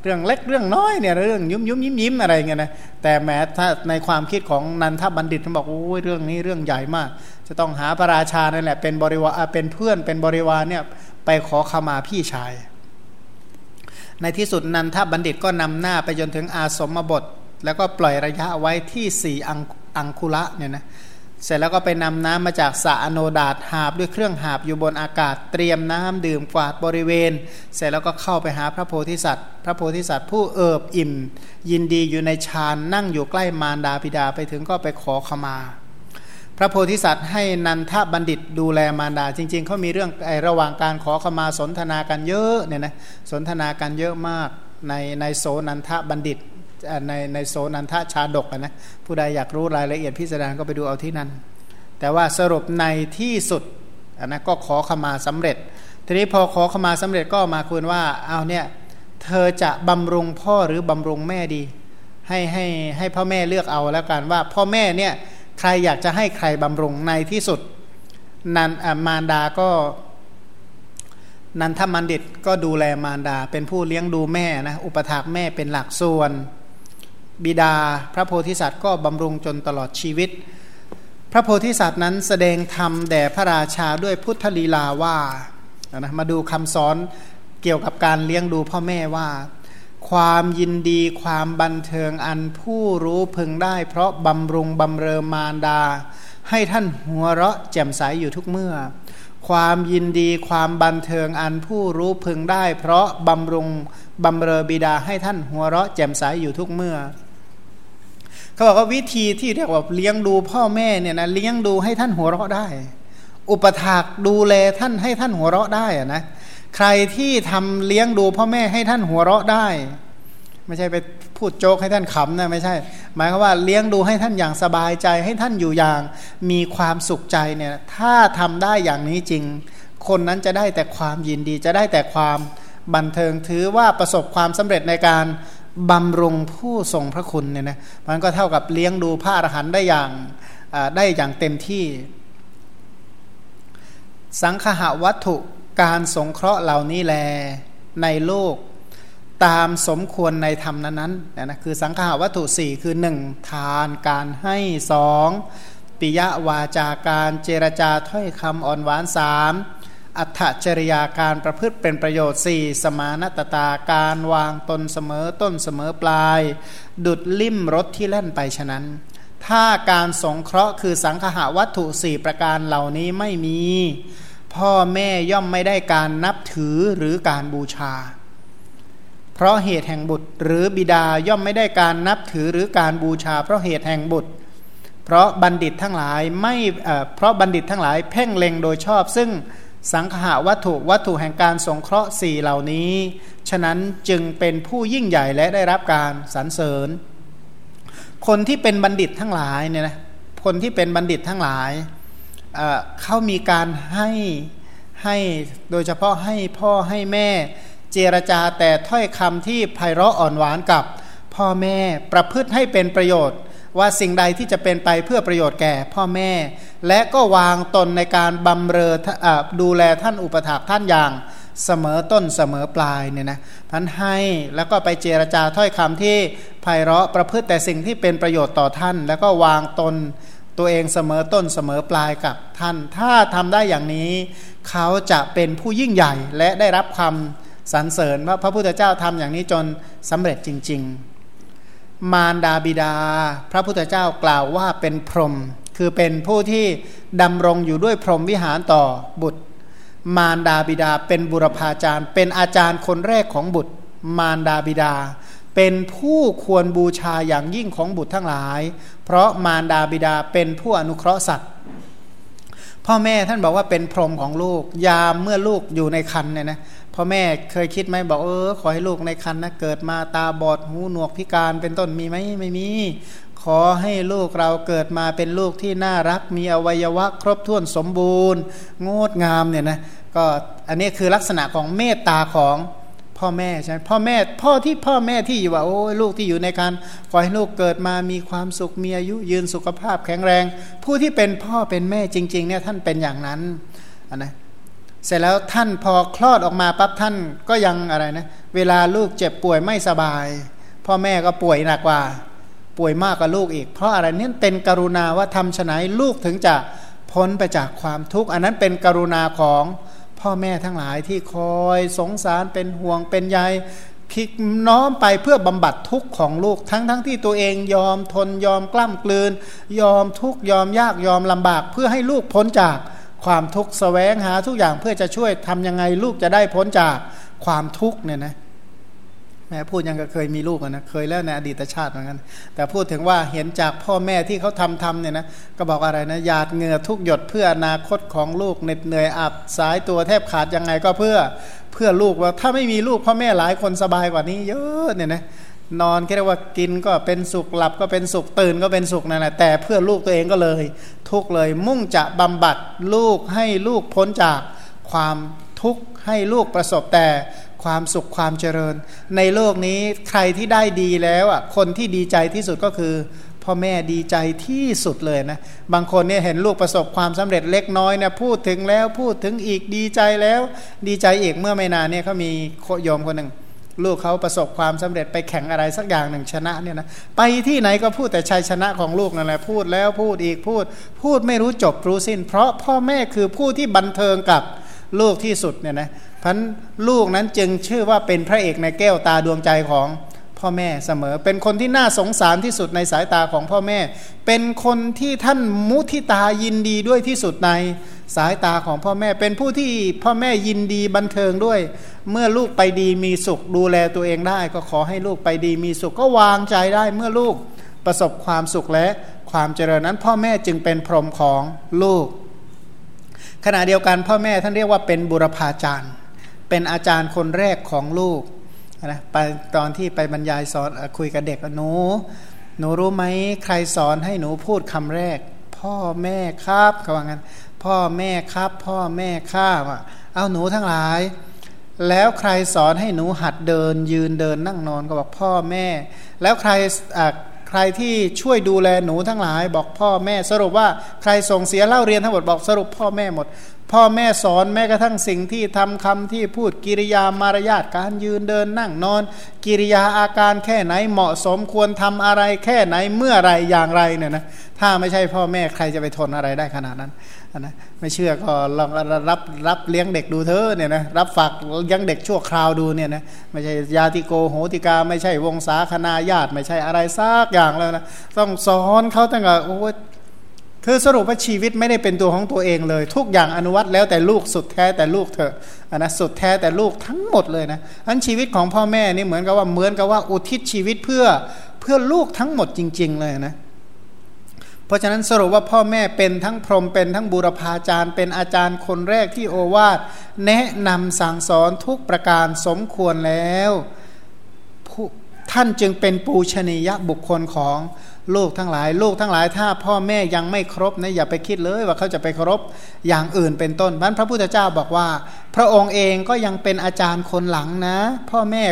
เรื่องเล็กเรื่องน้อยเนี่ยเรื่องยุ่มยุ่มยิ้มยิ้มอะไรเงี้ยนะแต่แม้ถ้าในความคิดของนันทบัณฑิตเขาบอกโอ้ยเรื่องนี้เรื่องใหญ่มาก จะต้องหาพระราชานั่นแหละเป็นบริวารเป็นเพื่อนเป็นบริวารเนี่ยไปขอขมาพี่ชาย ในที่สุดนันทบัณฑิตก็นำหน้าไปจนถึงอาสมบท แล้วก็ปล่อยระยะไว้ที่สี่อังคุระเนี่ยนะเสร็จแล้วก็ไปนำน้ำมาจากสระอโนดาตหาบด้วยเครื่องหาบอยู่บนอากาศเตรียมน้ำดื่มกวาดบริเวณ เสร็จแล้วก็เข้าไปหาพระโพธิสัตว์ พระโพธิสัตว์ผู้เอิบอิ่ม ยินดีอยู่ในฌานนั่งอยู่ใกล้มารดาบิดาไปถึงก็ไปขอขมา พระโพธิสัตว์ให้นันทบัณฑิตดูแลมารดาจริง ๆเขามีเรื่องไอระหว่างการขอขมาสนทนากันเยอะเนี่ยนะสนทนากันเยอะมากในในโสนันทบัณฑิต ในในโสนันทชาดกนะผู้ใดอยากรู้รายละเอียดพิสดารก็ไปดูเอาที่นั่น แต่ว่าสรุปในที่สุดอันนะก็ขอขมาสำเร็จ ทีนี้พอขอขมาสำเร็จก็มาคุยว่าเอาเนี่ยเธอจะบำรุงพ่อหรือบำรุงแม่ดี ให้ให้ให้พ่อแม่เลือกเอาแล้วกันว่าพ่อแม่เนี่ยใครอยากจะให้ใครบำรุงในที่สุดนันมารดาก็นันทมันดิตก็ดูแลมารดา เป็นผู้เลี้ยงดูแม่นะอุปถากแม่เป็นหลักส่วน บิดาพระโพธิสัตว์ก็บำรุงจนตลอดชีวิต พระโพธิสัตว์นั้นแสดงธรรมแด่พระราชาด้วยพุทธลีลาว่านะมาดูคำสอนเกี่ยวกับการเลี้ยงดูพ่อแม่ว่า ความยินดีความบันเทิงอันผู้รู้พึงได้ เพราะบำรุงบำเรอมารดา ให้ท่านหัวเราะแจ่มใสยอยู่ทุกเมื่อ ความยินดีความบันเทิงอันผู้รู้พึงได้ เพราะบำรุง บำเรอบิดาให้ท่านหัวเราะแจ่มใสยอยู่ทุกเมื่อเขาบอกว่าวิธีที่เรียกว่าเลี้ยงดูพ่อแม่เนี่ยนะเลี้ยงดูให้ท่านหัวเราะได้ อุปถากดูแลท่านให้ท่านหัวเราะได้อะนะใครที่ทำเลี้ยงดูพ่อแม่ให้ท่านหัวเราะได้ ไม่ใช่ไปพูดโจ๊กให้ท่านขำนะไม่ใช่ หมายความว่าเลี้ยงดูให้ท่านอย่างสบายใจ ให้ท่านอยู่อย่างมีความสุขใจเนี่ยถ้าทำได้อย่างนี้จริง คนนั้นจะได้แต่ความยินดีจะได้แต่ความ บันเทิงถือว่าประสบความสำเร็จในการบำรุงผู้ทรงพระคุณเนี่ยนะมันก็เท่ากับเลี้ยงดูพระอรหันต์ได้อย่างได้อย่างเต็มที่ สังคหวัตถุการสงเคราะห์เหล่านี้แลในโลกตามสมควรในธรรมนั้นๆนะคือสังขาวัตถุสี่คือ 1. ทานการให้สองปิยวาจาการเจรจาถ้อยคำอ่อนหวานสาม อัตจริยาการประพฤติเป็นประโยชน์ 4. สมานตตาการวางตนเสมอต้นเสมอปลาย ดุดลิ่มรถที่แล่นไปฉะนั้น ถ้าการสงเคราะห์คือสังขาวัตถุสี่ประการเหล่านี้ไม่มี พ่อแม่ย่อมไม่ได้การนับถือหรือการบูชา เพราะเหตุแห่งบุตรหรือบิดาย่อมไม่ได้การนับถือหรือการบูชา เพราะเหตุแห่งบุตรเพราะบัณฑิตทั้งหลายไม่เพราะบัณฑิตทั้งหลายเพ่งเล็งโดยชอบซึ่ง สังขาวัตถุวัตถุแห่งการสงเคราะห์สี่เหล่านี้ ฉะนั้นจึงเป็นผู้ยิ่งใหญ่และได้รับการสรรเสริญ คนที่เป็นบัณฑิตทั้งหลายเนี่ยนะคนที่เป็นบัณฑิตทั้งหลายเเขามีการให้ให้โดยเฉพาะให้พ่อให้แม่เจรจาแต่ถ้อยคำที่ไพเราะอ่อนหวานกับพ่อแม่ประพฤติให้เป็นประโยชน์ ว่าสิ่งใดที่จะเป็นไปเพื่อประโยชน์แก่พ่อแม่ และก็วางตนในการบำเรอดูแลท่านอุปถากท่านอย่างเสมอต้นเสมอปลายเนี่ยนะพันให้แล้วก็ไปเจรจาถ้อยคำที่ไพเราะประพฤติแต่สิ่งที่เป็นประโยชน์ต่อท่าน แล้วก็วางตนตัวเองเสมอต้นเสมอปลายกับท่าน ถ้าทำได้อย่างนี้ เขาจะเป็นผู้ยิ่งใหญ่และได้รับความสรรเสริญว่าพระพุทธเจ้าทำอย่างนี้จนสำเร็จจริง ๆ มารดาบิดา พระพุทธเจ้ากล่าวว่าเป็นพรหมคือเป็นผู้ที่ดำรงอยู่ด้วยพรหมวิหารต่อบุตร มารดาบิดาเป็นบุรพาจารย์ เป็นอาจารย์คนแรกของบุตร มารดาบิดา เป็นผู้ควรบูชาอย่างยิ่งของบุตรทั้งหลาย เพราะมารดาบิดาเป็นผู้อนุเคราะห์สัตว์พ่อแม่ท่านบอกว่าเป็นพรหมของลูกยามเมื่อลูกอยู่ในคันเนี่ยนะ พ่อแม่เคยคิดไหมบอกเออขอให้ลูกในคันนะเกิดมาตาบอดหูหนวกพิการเป็นต้นมีไหมไม่มี ขอให้ลูกเราเกิดมาเป็นลูกที่น่ารัก มีอวัยวะครบถ้วนสมบูรณ์ งดงามเนี่ยนะก็อันนี้คือลักษณะของเมตตาของพ่อแม่ใช่พ่อแม่พ่อที่พ่อแม่ที่อยู่ว่าโอ้ลูกที่อยู่ในการขอให้ลูกเกิดมามีความสุขมีอายุยืนสุขภาพแข็งแรง ผู้ที่เป็นพ่อเป็นแม่จริงๆเนี่ยท่านเป็นอย่างนั้นนะ เสร็จแล้วท่านพอคลอดออกมาปั๊บท่านก็ยังอะไรนะ เวลาลูกเจ็บป่วยไม่สบาย พ่อแม่ก็ป่วยหนักกว่า ป่วยมากกว่าลูกอีก เพราะอะไรนี่เป็นกรุณาว่าทำฉนัยลูกถึงจะพ้นไปจากความทุกข์อันนั้นเป็นกรุณาของพ่อแม่ทั้งหลายที่คอยสงสารเป็นห่วงเป็นใยพิกน้อมไปเพื่อบำบัดทุกข์ของลูกทั้งทั้งที่ตัวเองยอมทนยอมกล้ำกลืน ยอมทุกข์ยอมยากยอมลำบากเพื่อให้ลูกพ้นจาก ความทุกข์สแสวงหาทุกอย่างเพื่อจะช่วยทำยังไงลูกจะได้พ้นจากความทุกข์เนี่ยนะแม่พูดยังก็เคยมีลูกนะเคยแล้วในอดีตชาติเหมือนกันแต่พูดถึงว่าเห็นจากพ่อแม่ที่เขาทำทำเนี่ยนะก็บอกอะไรนะหยาดเหงื่อทุกหยดเพื่ออนาคตของลูกเหน็ดเหนื่อยอับสายตัวแทบขาดยังไงก็เพื่อเพื่อลูกว่าถ้าไม่มีลูกพ่อแม่หลายคนสบายกว่านี้เยอะเนี่ยนะ นอนแค่เรียกว่ากินก็เป็นสุขหลับก็เป็นสุขตื่นก็เป็นสุขนั่นแหละแต่เพื่อลูกตัวเองก็เลย ทุกเลยมุ่งจะบำบัดลูกให้ลูกพ้นจากความทุกข์ให้ลูกประสบแต่ความสุขความเจริญ ในโลกนี้ใครที่ได้ดีแล้วอะคนที่ดีใจที่สุดก็คือพ่อแม่ดีใจที่สุดเลยนะ บางคนเนี่ยเห็นลูกประสบความสำเร็จเล็กน้อยเนี่ยพูดถึงแล้วพูดถึงอีกดีใจแล้ว ดีใจอีกเมื่อไม่นานเนี่ยเขามีโยมคนหนึ่ง ลูกเขาประสบความสำเร็จไปแข่งอะไรสักอย่างหนึ่งชนะเนี่ยนะไปที่ไหนก็พูดแต่ชัยชนะของลูกนั่นแหละพูดแล้วพูดอีกพูด พูดไม่รู้จบรู้สิ้น เพราะพ่อแม่คือผู้ที่บันเทิงกับลูกที่สุดเนี่ยนะพันลูกนั้นจึงชื่อว่าเป็นพระเอกในแก้วตาดวงใจของ พ่อแม่เสมอ เป็นคนที่น่าสงสารที่สุดในสายตาของพ่อแม่ เป็นคนที่ท่านมุทิตายินดีด้วยที่สุดในสายตาของพ่อแม่ เป็นผู้ที่พ่อแม่ยินดีบันเทิงด้วย เมื่อลูกไปดีมีสุขดูแลตัวเองได้ ก็ขอให้ลูกไปดีมีสุขก็วางใจได้เมื่อลูกประสบความสุขและความเจริญนั้น พ่อแม่จึงเป็นพรหมของลูก ขณะเดียวกันพ่อแม่ท่านเรียกว่าเป็นบุรพาจารย์ เป็นอาจารย์คนแรกของลูก นะไปตอนที่ไปบรรยายสอนคุยกับเด็กหนู หนูรู้ไหมใครสอนให้หนูพูดคำแรก พ่อแม่ครับเขาว่างั้น พ่อแม่ครับ พ่อแม่ข้าว่าเอาหนูทั้งหลาย แล้วใครสอนให้หนูหัดเดินยืนเดินนั่งนอนก็บอกพ่อแม่ แล้วใคร ใครที่ช่วยดูแลหนูทั้งหลาย บอกพ่อแม่สรุปว่าใครส่งเสียเล่าเรียนทั้งหมดบอกสรุปพ่อแม่หมด พ่อแม่สอนแม้กระทั่งสิ่งที่ทำคำที่พูดกิริยามารยาทการยืนเดินนั่งนอน กิริยาอาการแค่ไหนเหมาะสมควรทำอะไรแค่ไหนเมื่อไรอย่างไรเนี่ยนะถ้าไม่ใช่พ่อแม่ใครจะไปทนอะไรได้ขนาดนั้น นะไม่เชื่อก็ลองรับรับเลี้ยงเด็กดูเถอเนี่ยนะรับฝากเลี้ยงเด็กชั่วคราวดูเนี่ยนะไม่ใช่ยาติโกโหติกา ไม่ใช่วงศาคณาญาติ ไม่ใช่อะไรซากอย่างแล้วนะต้องสอนเขาตั้งแต่โอ้คือสรุปว่าชีวิตไม่ได้เป็นตัวของตัวเองเลย ทุกอย่างอนุวัตแล้วแต่ลูกสุดแท้แต่ลูกเถอะนะสุดแท้แต่ลูกทั้งหมดเลยนะอันชีวิตของพ่อแม่นี่เหมือนกับว่าเหมือนกับว่าอุทิศชีวิตเพื่อเพื่อลูกทั้งหมดจริง ๆ เลยนะ ราะฉะนั้นสรุปว่าพ่อแม่เป็นทั้งพรหมเป็นทั้งบูรพาจารย์ เป็นอาจารย์คนแรกที่โอวาทแนะนำสั่งสอนทุกประการสมควรแล้ว ท่านจึงเป็นปูชนียบุคคลของ ลูกทั้งหลาย ลูกทั้งหลาย ถ้าพ่อแม่ยังไม่ครบนะอย่าไปคิดเลยว่าเขาจะไปครบอย่างอื่นเป็นต้นมันพระพุทธเจ้าบอกว่า พระองค์เองก็ยังเป็นอาจารย์คนหลังนะ พ่อแม่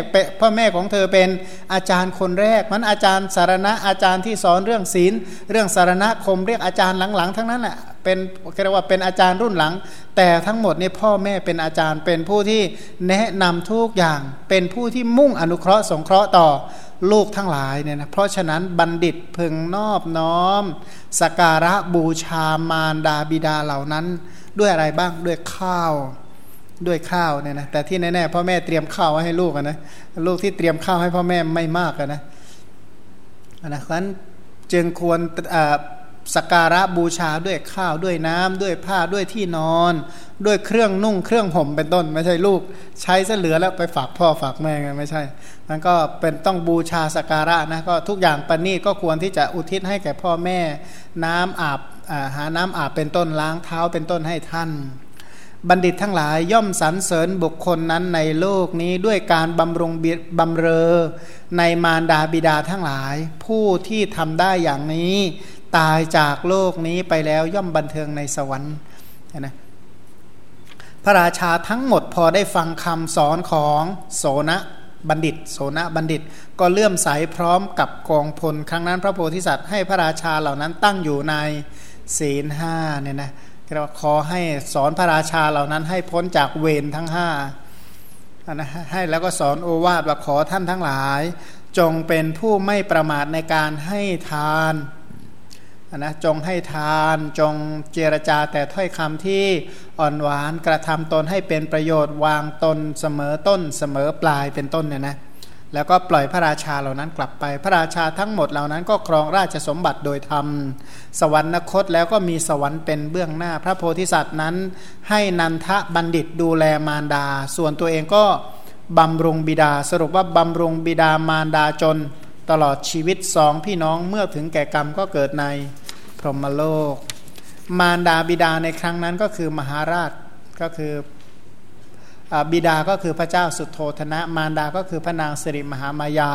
พ่อแม่ของเธอเป็นอาจารย์คนแรกมันอาจารย์สารณะอาจารย์ที่สอนเรื่องศีล เรื่องสารณะคมเรียกอาจารย์หลังๆ ทั้งนั้นแหละเป็นเรียกว่าเป็นอาจารย์รุ่นหลัง แต่ทั้งหมดนี่พ่อแม่เป็นอาจารย์เป็นผู้ที่แนะนำทุกอย่างเป็นผู้ที่มุ่งอนุเคราะห์สงเคราะห์ต่อ ลูกทั้งหลายเนี่ยนะเพราะฉะนั้นบัณฑิตพึงนอบน้อม สการะบูชามารดาบิดาเหล่านั้น ด้วยอะไรบ้างด้วยข้าวด้วยข้าวเนี่ยนะแต่ที่แน่ๆพ่อแม่เตรียมข้าวไว้ให้ลูกนะลูกที่เตรียมข้าวให้พ่อแม่ไม่มากนะนะเพราะนั้นจึงควรสักการะบูชาด้วยข้าวด้วยน้ำด้วยผ้าด้วยที่นอน ด้วยเครื่องนุ่งเครื่องห่มเป็นต้น ไม่ใช่ลูก ใช้ซะเหลือแล้วไปฝากพ่อฝากแม่ไงไม่ใช่ มันก็เป็นต้องบูชาสักการะนะก็ทุกอย่างปณีก็ควรที่จะอุทิศให้แก่พ่อแม่น้ำอาบาหาน้ำอาบเป็นต้นล้างเท้าเป็นต้นให้ท่าน บัณฑิตทั้งหลายย่อมสรรเสริญบุคคลนั้นในโลกนี้ด้วยการบำรงบำเรอในมารดาบิดาทั้งหลาย ผู้ที่ทำได้อย่างนี้ตายจากโลกนี้ไปแล้วย่อมบันเทิงในสวรรค์นะพระราชาทั้งหมดพอได้ฟังคำสอนของโสนะ บัณฑิต โสนบัณฑิต ก็เลื่อมใสพร้อมกับกองพล ครั้งนั้นพระโพธิสัตว์ให้พระราชาเหล่านั้นตั้งอยู่ในศีลห้าเนี่ยนะเราขอให้สอนพระราชาเหล่านั้นให้พ้นจากเวรทั้งห้านะให้แล้วก็สอนโอวาทว่าขอท่านทั้งหลาย จงเป็นผู้ไม่ประมาทในการให้ทาน นะจงให้ทานจงเจรจาแต่ถ้อยคำที่อ่อนหวานกระทำตนให้เป็นประโยชน์วางตนเสมอต้นเสมอปลายเป็นต้นเนี่ยนะแล้วก็ปล่อยพระราชาเหล่านั้นกลับไป พระราชาทั้งหมดเหล่านั้นก็ครองราชสมบัติโดยธรรม สวรรคตแล้วก็มีสวรรค์เป็นเบื้องหน้าพระโพธิสัตว์นั้น ให้นันทะบัณฑิตดูแลมารดา ส่วนตัวเองก็บำรุงบิดาสรุปว่าบำรุงบิดามารดาจน ตลอดชีวิตสองพี่น้องเมื่อถึงแก่กรรมก็เกิดในพรหมโลก มารดาบิดาในครั้งนั้นก็คือมหาราชก็คือบิดาก็คือพระเจ้าสุโธธนะ มารดาก็คือพระนางสิริมหามายา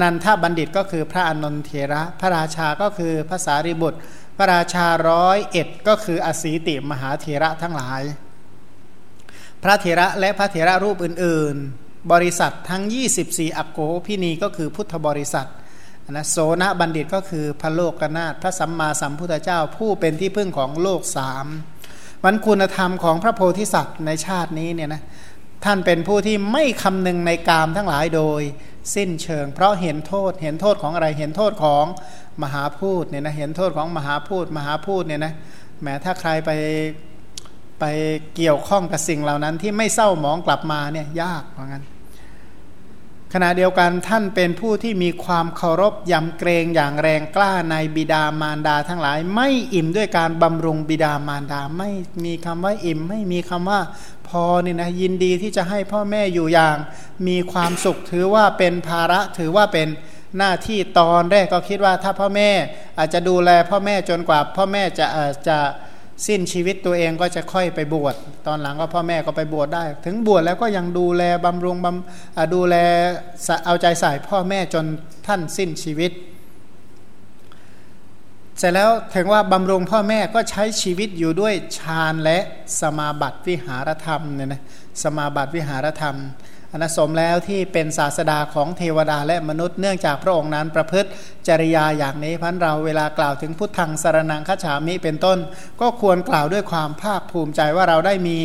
นันทบัณฑิตก็คือพระอนนทเถระ พระราชาก็คือพระสารีบุตร พระราชาร้อยเอ็ดก็คืออสีติมหาเถระทั้งหลาย พระเถระและพระเถระรูปอื่นๆ บริษัททั้ง 24 อักโกพินีก็คือพุทธบริษัทนะโสนบัณฑิตก็คือพระโลกกนาถพระสัมมาสัมพุทธเจ้าผู้เป็นที่พึ่งของโลกสามวันคุณธรรมของพระโพธิสัตว์ในชาตินี้เนี่ยนะท่านเป็นผู้ที่ไม่คำนึงในกามทั้งหลายโดย สิ้นเชิง เพราะเห็นโทษเห็นโทษของอะไรเห็นโทษของมหาพูดเนี่ยนะเห็นโทษของมหาพูดมหาพูดเนี่ยนะแม้ถ้าใครไปไปเกี่ยวข้องกับสิ่งเหล่านั้นที่ไม่เศร้าหมองกลับมาเนี่ยยากเหมือนกัน ขณะเดียวกันท่านเป็นผู้ที่มีความเคารพยำเกรงอย่างแรงกล้าในบิดามารดาทั้งหลาย ไม่อิ่มด้วยการบำรุงบิดามารดาไม่มีคำว่าอิ่ม ไม่มีคำว่าพอนี่นะยินดีที่จะให้พ่อแม่อยู่อย่าง มีความสุขถือว่าเป็นภาระถือว่าเป็นหน้าที่ตอนแรกก็คิดว่าถ้าพ่อแม่อาจจะดูแลพ่อแม่จนกว่าพ่อแม่จะจะ สิ้นชีวิตตัวเองก็จะค่อยไปบวชตอนหลังก็พ่อแม่ก็ไปบวชได้ ถึงบวชแล้วก็ยังดูแลบำรุงบำดูแลเอาใจใส่พ่อแม่จนท่านสิ้นชีวิต เสร็จแล้วถึงว่าบำรุงพ่อแม่ก็ใช้ชีวิตอยู่ด้วยฌานและสมาบัติวิหารธรรมเนี่ยนะสมาบัติวิหารธรรม อนสมแล้วที่เป็นศาสดาของเทวดาและมนุษย์เนื่องจากพระองค์นั้นประพฤติจริยาอย่างนี้พันเราเวลากล่าวถึงพุทธังสารนังคฉามิเป็นต้น ก็ควรกล่าวด้วยความภาคภูมิใจว่าเราได้มี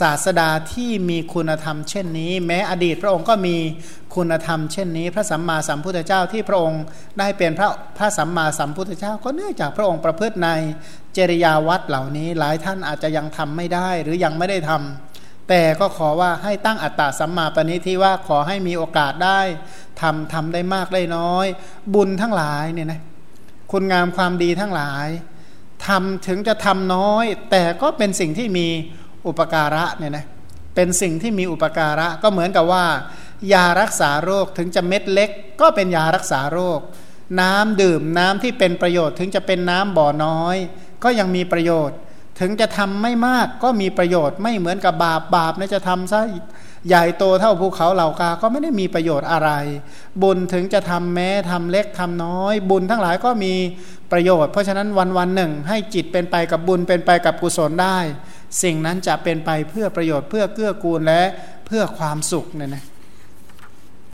ศาสดาที่มีคุณธรรมเช่นนี้ แม้อดีตพระองค์ก็มีคุณธรรมเช่นนี้ พระสัมมาสัมพุทธเจ้าที่พระองค์ได้เป็นพระพระสัมมาสัมพุทธเจ้า ก็เนื่องจากพระองค์ประพฤติในจริยาวัดเหล่านี้หลายท่านอาจจะยังทำไม่ได้หรือยังไม่ได้ทำ แต่ก็ขอว่าให้ตั้งอัตตาสัมมาปณิที่ว่าขอให้มีโอกาสได้ทำทำได้มากได้น้อย บุญทั้งหลายเนี่ยนะคุณงามความดีทั้งหลายทำถึงจะทำน้อย แต่ก็เป็นสิ่งที่มีอุปการะเนี่ยนะเป็นสิ่งที่มีอุปการะก็เหมือนกับว่า ยารักษาโรคถึงจะเม็ดเล็ก ก็เป็นยารักษาโรค น้ำดื่มน้ำที่เป็นประโยชน์ถึงจะเป็นน้ำบ่อน้อย ก็ยังมีประโยชน์ ถึงจะทำไม่มากก็มีประโยชน์ไม่เหมือนกับบาปบาปนะจะทำซะใหญ่โตเท่าภูเขาเหล่ากาก็ไม่ได้มีประโยชน์อะไร บุญถึงจะทำแม้ทำเล็กทำน้อย บุญทั้งหลายก็มีประโยชน์ เพราะฉะนั้นวันวันหนึ่ง ให้จิตเป็นไปกับบุญเป็นไปกับกุศลได้ สิ่งนั้นจะเป็นไปเพื่อประโยชน์เพื่อเกื้อกูลและเพื่อความสุขเนี่ยนะ